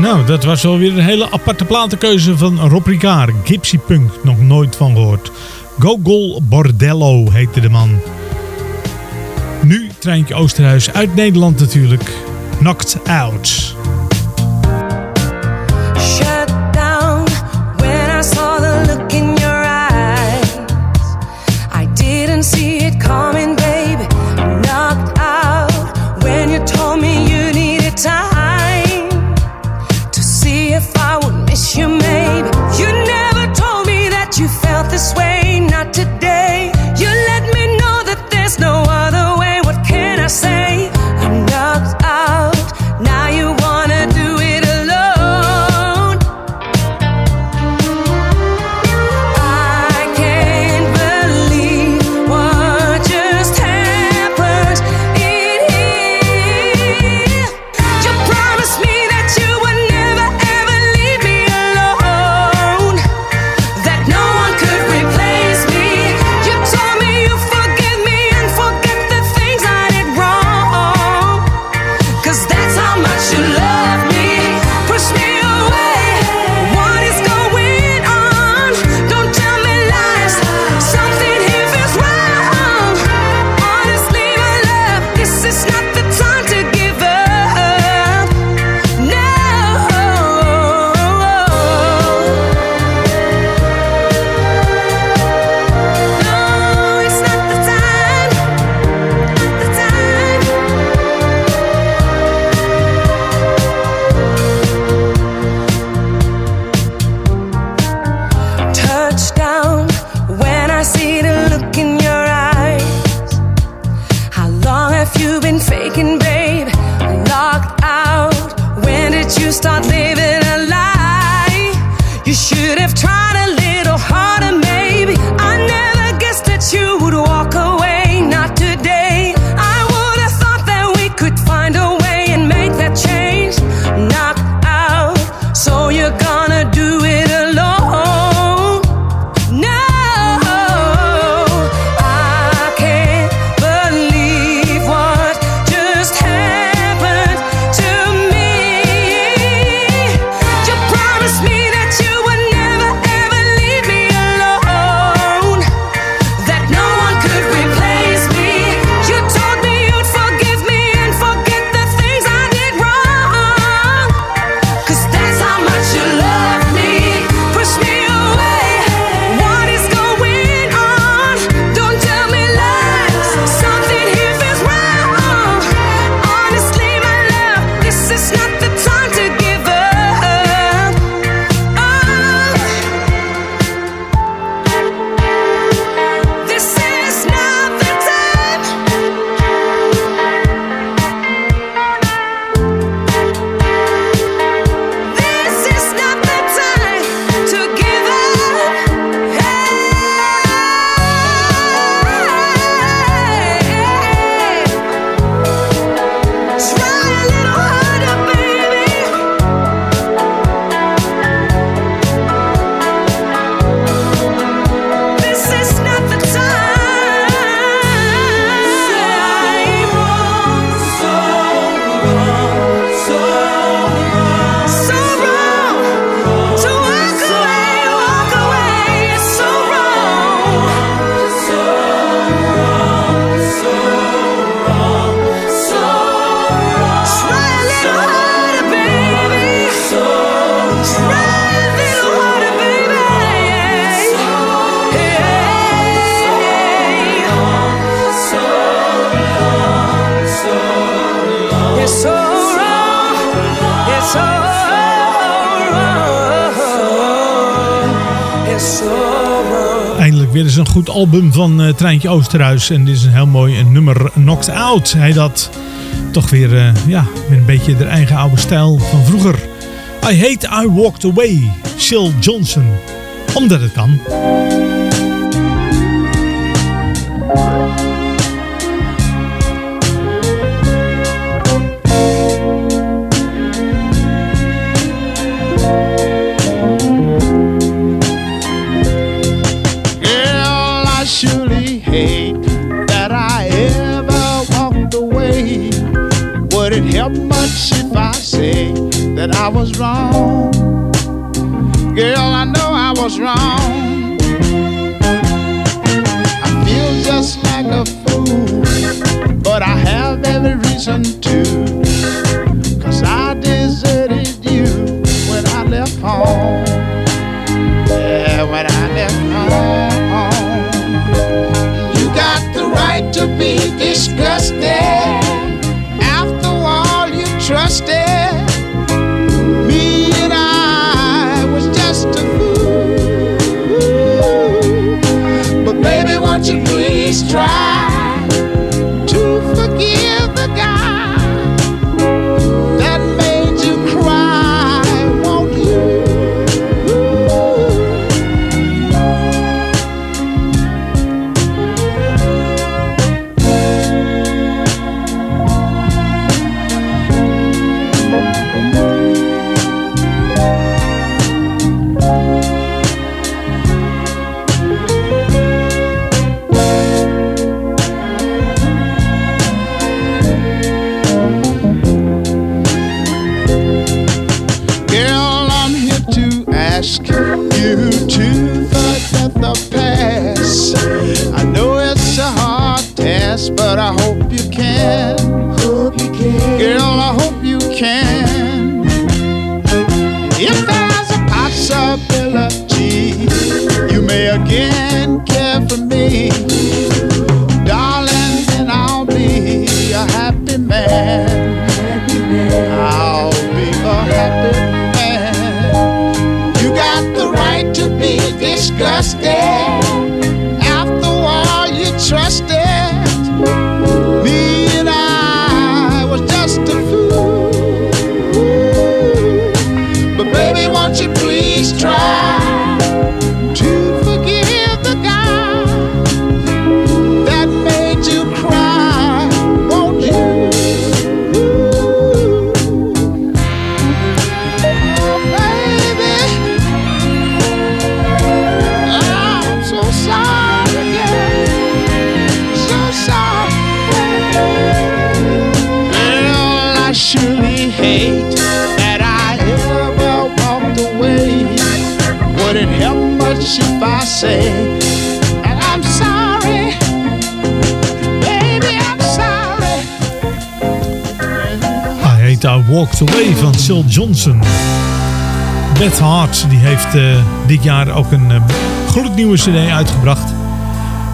Nou, dat was wel weer een hele aparte platenkeuze van Rob Ricard. Gypsy Punk, nog nooit van gehoord. Gogol Bordello heette de man. Nu treintje Oosterhuis uit Nederland natuurlijk. Knocked Out. weer eens een goed album van eh, Treintje Oosterhuis. En dit is een heel mooi een nummer, Knocked Out. Hij dat toch weer, eh, ja, met een beetje de eigen oude stijl van vroeger. I Hate I Walked Away, Shil Johnson. Omdat het kan. I was wrong? Girl, I know I was wrong. I feel just like a fool, but I have every reason to. Walked Away van Sil Johnson. Beth Hart die heeft eh, dit jaar ook een eh, gloednieuwe cd uitgebracht.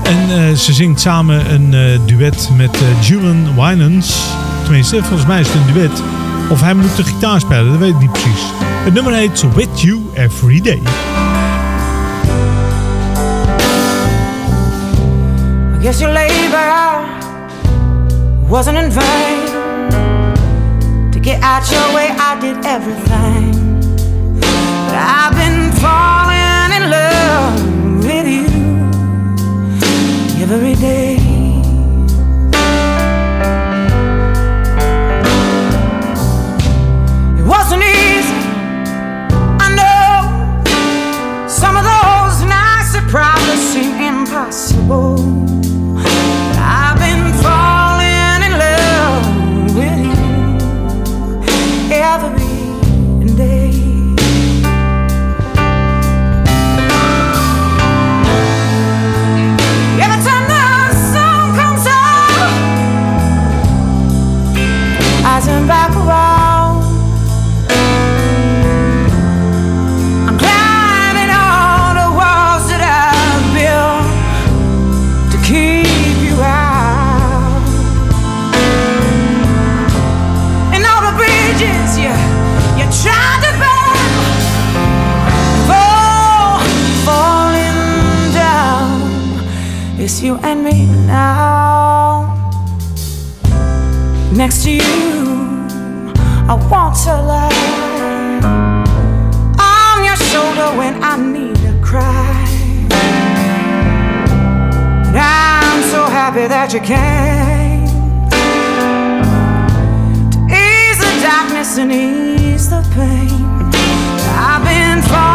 En eh, ze zingt samen een duet met Julian Winans. Tenminste, volgens mij is het een duet. Of hij moet de gitaar spelen, dat weet ik niet precies. Het nummer heet With You Every Day. I guess your labor wasn't in vain. Get out your way, I did everything. But I've been falling in love with you every day. It wasn't easy, I know. Some of those nights probably impossible. You and me now. Next to you, I want to lie on your shoulder when I need to cry. And I'm so happy that you came to ease the darkness and ease the pain. I've been falling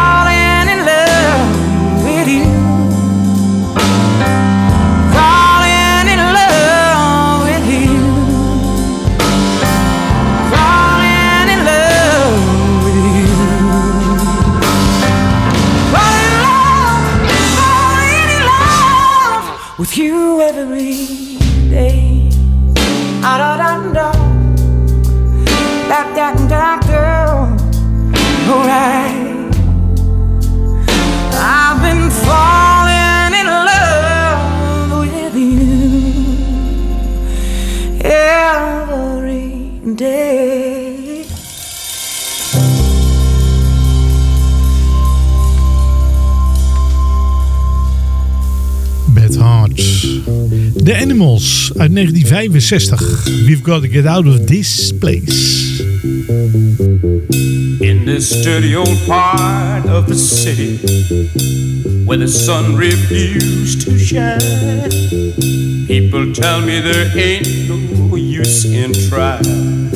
65. We've got to get out of this place. In this dirty old part of the city where the sun refuses to shine, people tell me there ain't no use in trying.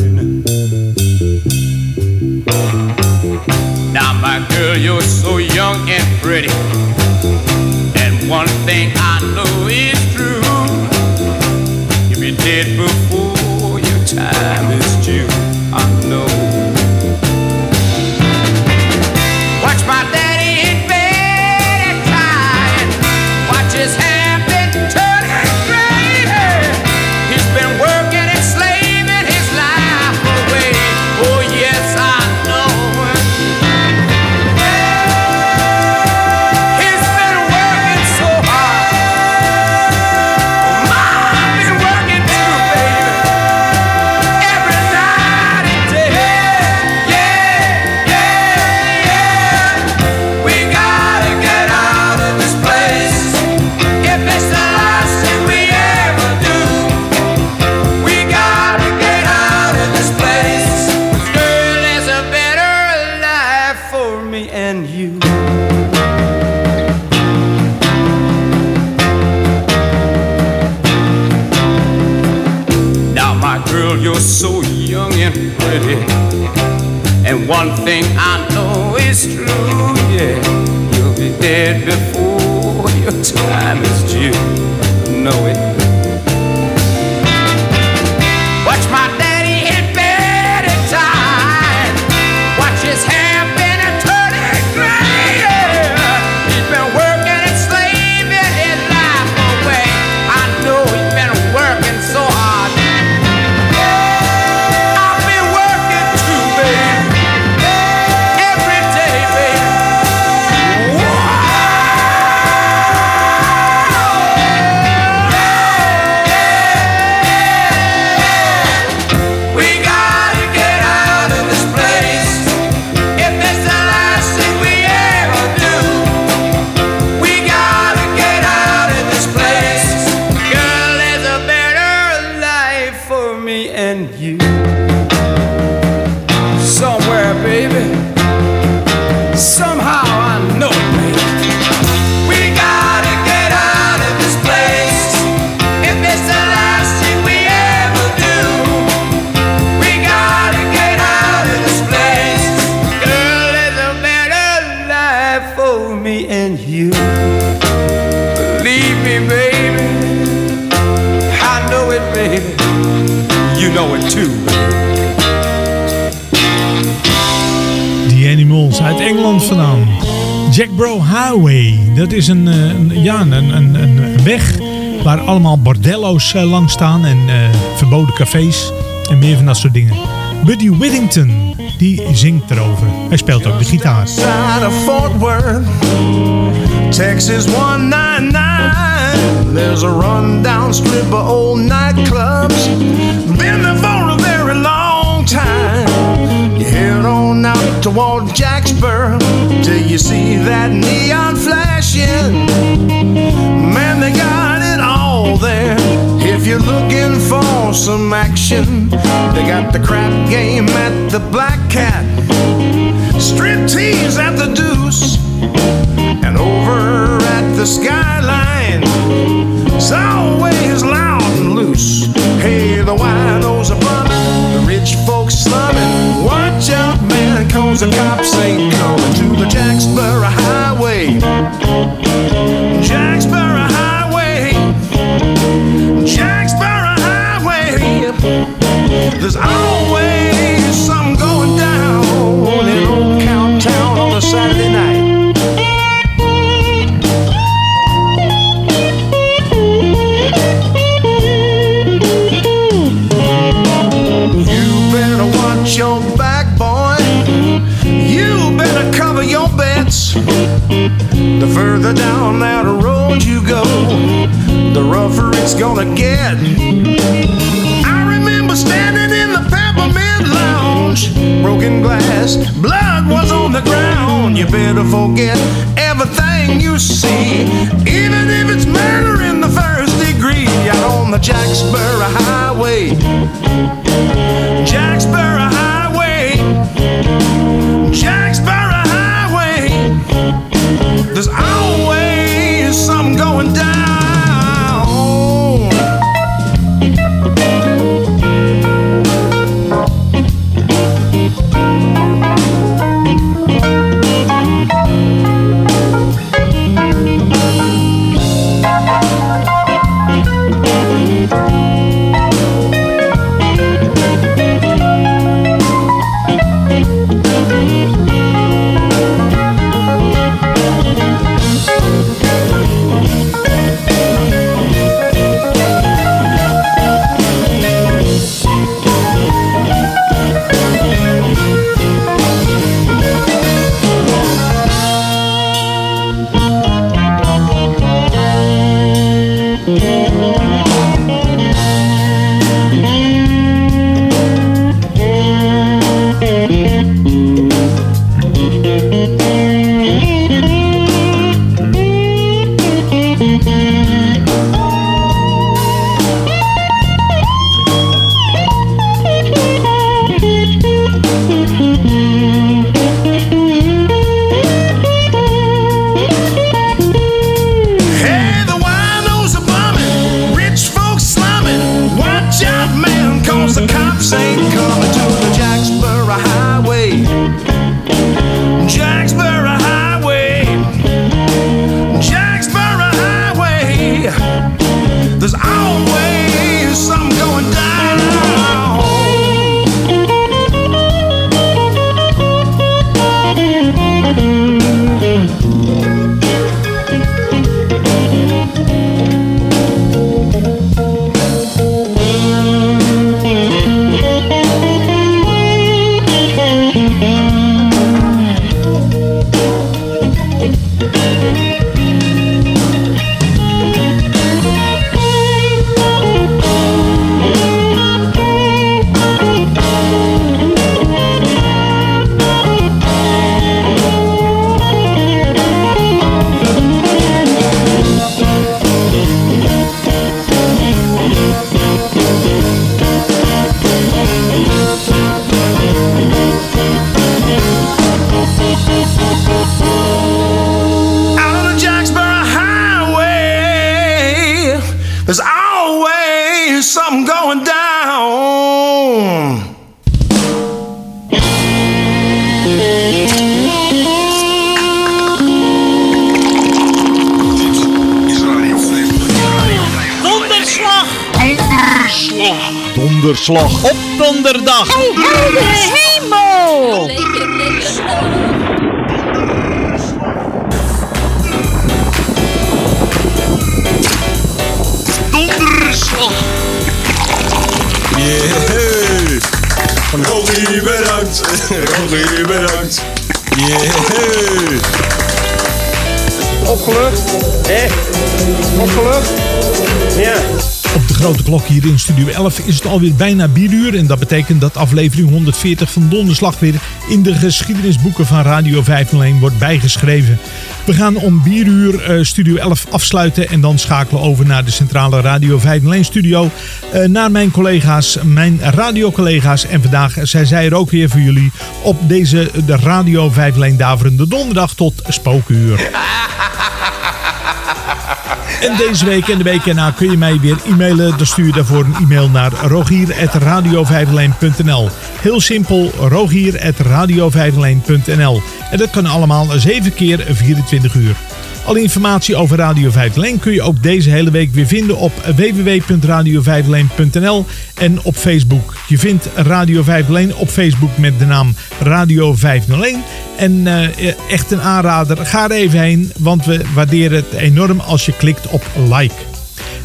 Now, my girl, you're so young and pretty, and one thing I eh, langs staan en eh, verboden cafés en meer van dat soort dingen. Buddy Whittington, die zingt erover. Hij speelt ook de gitaar. Texas 199. There's a rundown strip of old nightclubs. Been there for a very long time. You head on out toward Jacksboro till you see that neon flashing. Man, they got it all there. If you're looking for some action, they got the crap game at the Black Cat. Strip tease at the Deuce and over at the Skyline. It's always loud and loose. Hey, the winos are bumming, the rich folks slumming. Watch out, man, cause the cops ain't coming to the Jacksboro Highway. There's always something going down in old Count Town on a Saturday night. You better watch your back, boy. You better cover your bets. The further down that road you go, the rougher it's gonna get. Broken glass. Blood was on the ground. You better forget everything you see, even if it's murder in the first degree. Out on the Jacksboro Highway. Jacksboro Highway. Jacksboro Highway. There's always something going down. Donderslag! Op donderdag! Hey, hemel! Donderslag! Yeah. Rogie, bedankt. Rogie, bedankt. Yeah. Opgelucht? Hé? Opgelucht? Ja. De grote klok hier in Studio 11 is het alweer bijna bieruur. En dat betekent dat aflevering 140 van Donderslag weer in de geschiedenisboeken van Radio 501 wordt bijgeschreven. We gaan om bieruur eh, Studio 11 afsluiten en dan schakelen over naar de centrale Radio 501 studio. eh, naar mijn collega's, mijn radiocollega's. En vandaag zijn zij er ook weer voor jullie op deze de Radio 501 Daverende Donderdag tot spookuur. *laughs* *laughs* En deze week en de week erna kun je mij weer e-mailen. Dan stuur je daarvoor een e-mail naar rogier.radio Heel simpel, rogier.radio En dat kan allemaal 7 keer 24 uur. Alle informatie over Radio 501 kun je ook deze hele week weer vinden op www.radio en op Facebook. Je vindt Radio 501 op Facebook met de naam Radio 501. En eh, echt een aanrader, ga er even heen, want we waarderen het enorm als je klikt op like.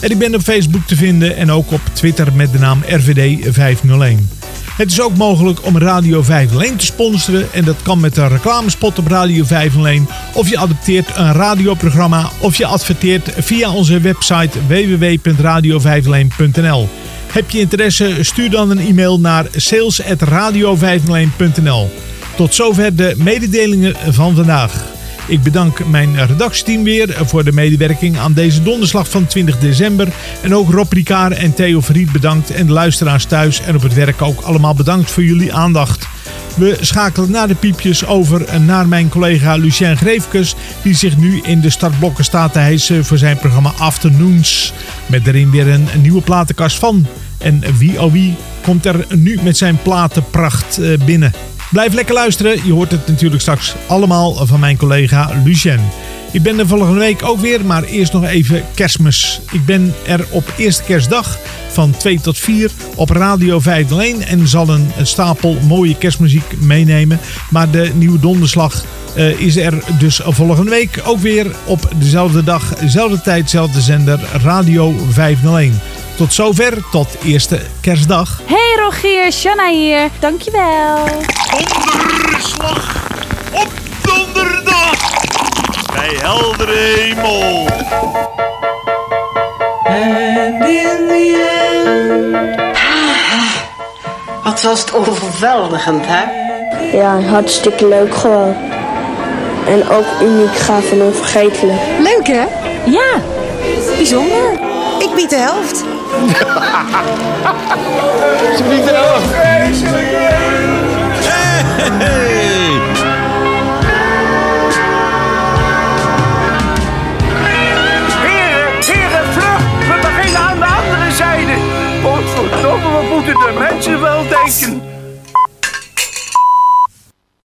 En ik ben op Facebook te vinden en ook op Twitter met de naam RVD 501. Het is ook mogelijk om Radio 501 te sponsoren en dat kan met een reclamespot op Radio 501 of je adopteert een radioprogramma of je adverteert via onze website www.radio501.nl. Heb je interesse, stuur dan een e-mail naar sales.radio501.nl. Tot zover de mededelingen van vandaag. Ik bedank mijn redactieteam weer voor de medewerking aan deze donderslag van 20 december. En ook Rob Ricard en Theo Verriet bedankt. En de luisteraars thuis en op het werk ook allemaal bedankt voor jullie aandacht. We schakelen na de piepjes over naar mijn collega Lucien Greefkes, die zich nu in de startblokken staat te hijsen voor zijn programma Afternoons. Met daarin weer een, een nieuwe platenkast van. En wie oh wie komt er nu met zijn platenpracht eh, binnen. Blijf lekker luisteren, je hoort het natuurlijk straks allemaal van mijn collega Lucien. Ik ben er volgende week ook weer, maar eerst nog even kerstmis. Ik ben er op eerste kerstdag van 2 tot 4 op Radio 501 en zal een stapel mooie kerstmuziek meenemen. Maar de nieuwe donderslag eh, is er dus volgende week ook weer op dezelfde dag, dezelfde tijd, dezelfde zender Radio 501. Tot zover, tot eerste kerstdag. Hey Rogier, Shanna hier. Dankjewel. Donderslag op donderdag bij heldere hemel. And in the end. Wat was het overweldigend, hè? Ja, hartstikke leuk gewoon. En ook uniek, gaaf en onvergetelijk. Leuk hè? Ja, bijzonder. Ik bied de helft. *laughs* Ze biedt de helft. Hey. Heren, heren, vlug! We beginnen aan de andere zijde. Godverdomme, wat moeten de mensen wel denken?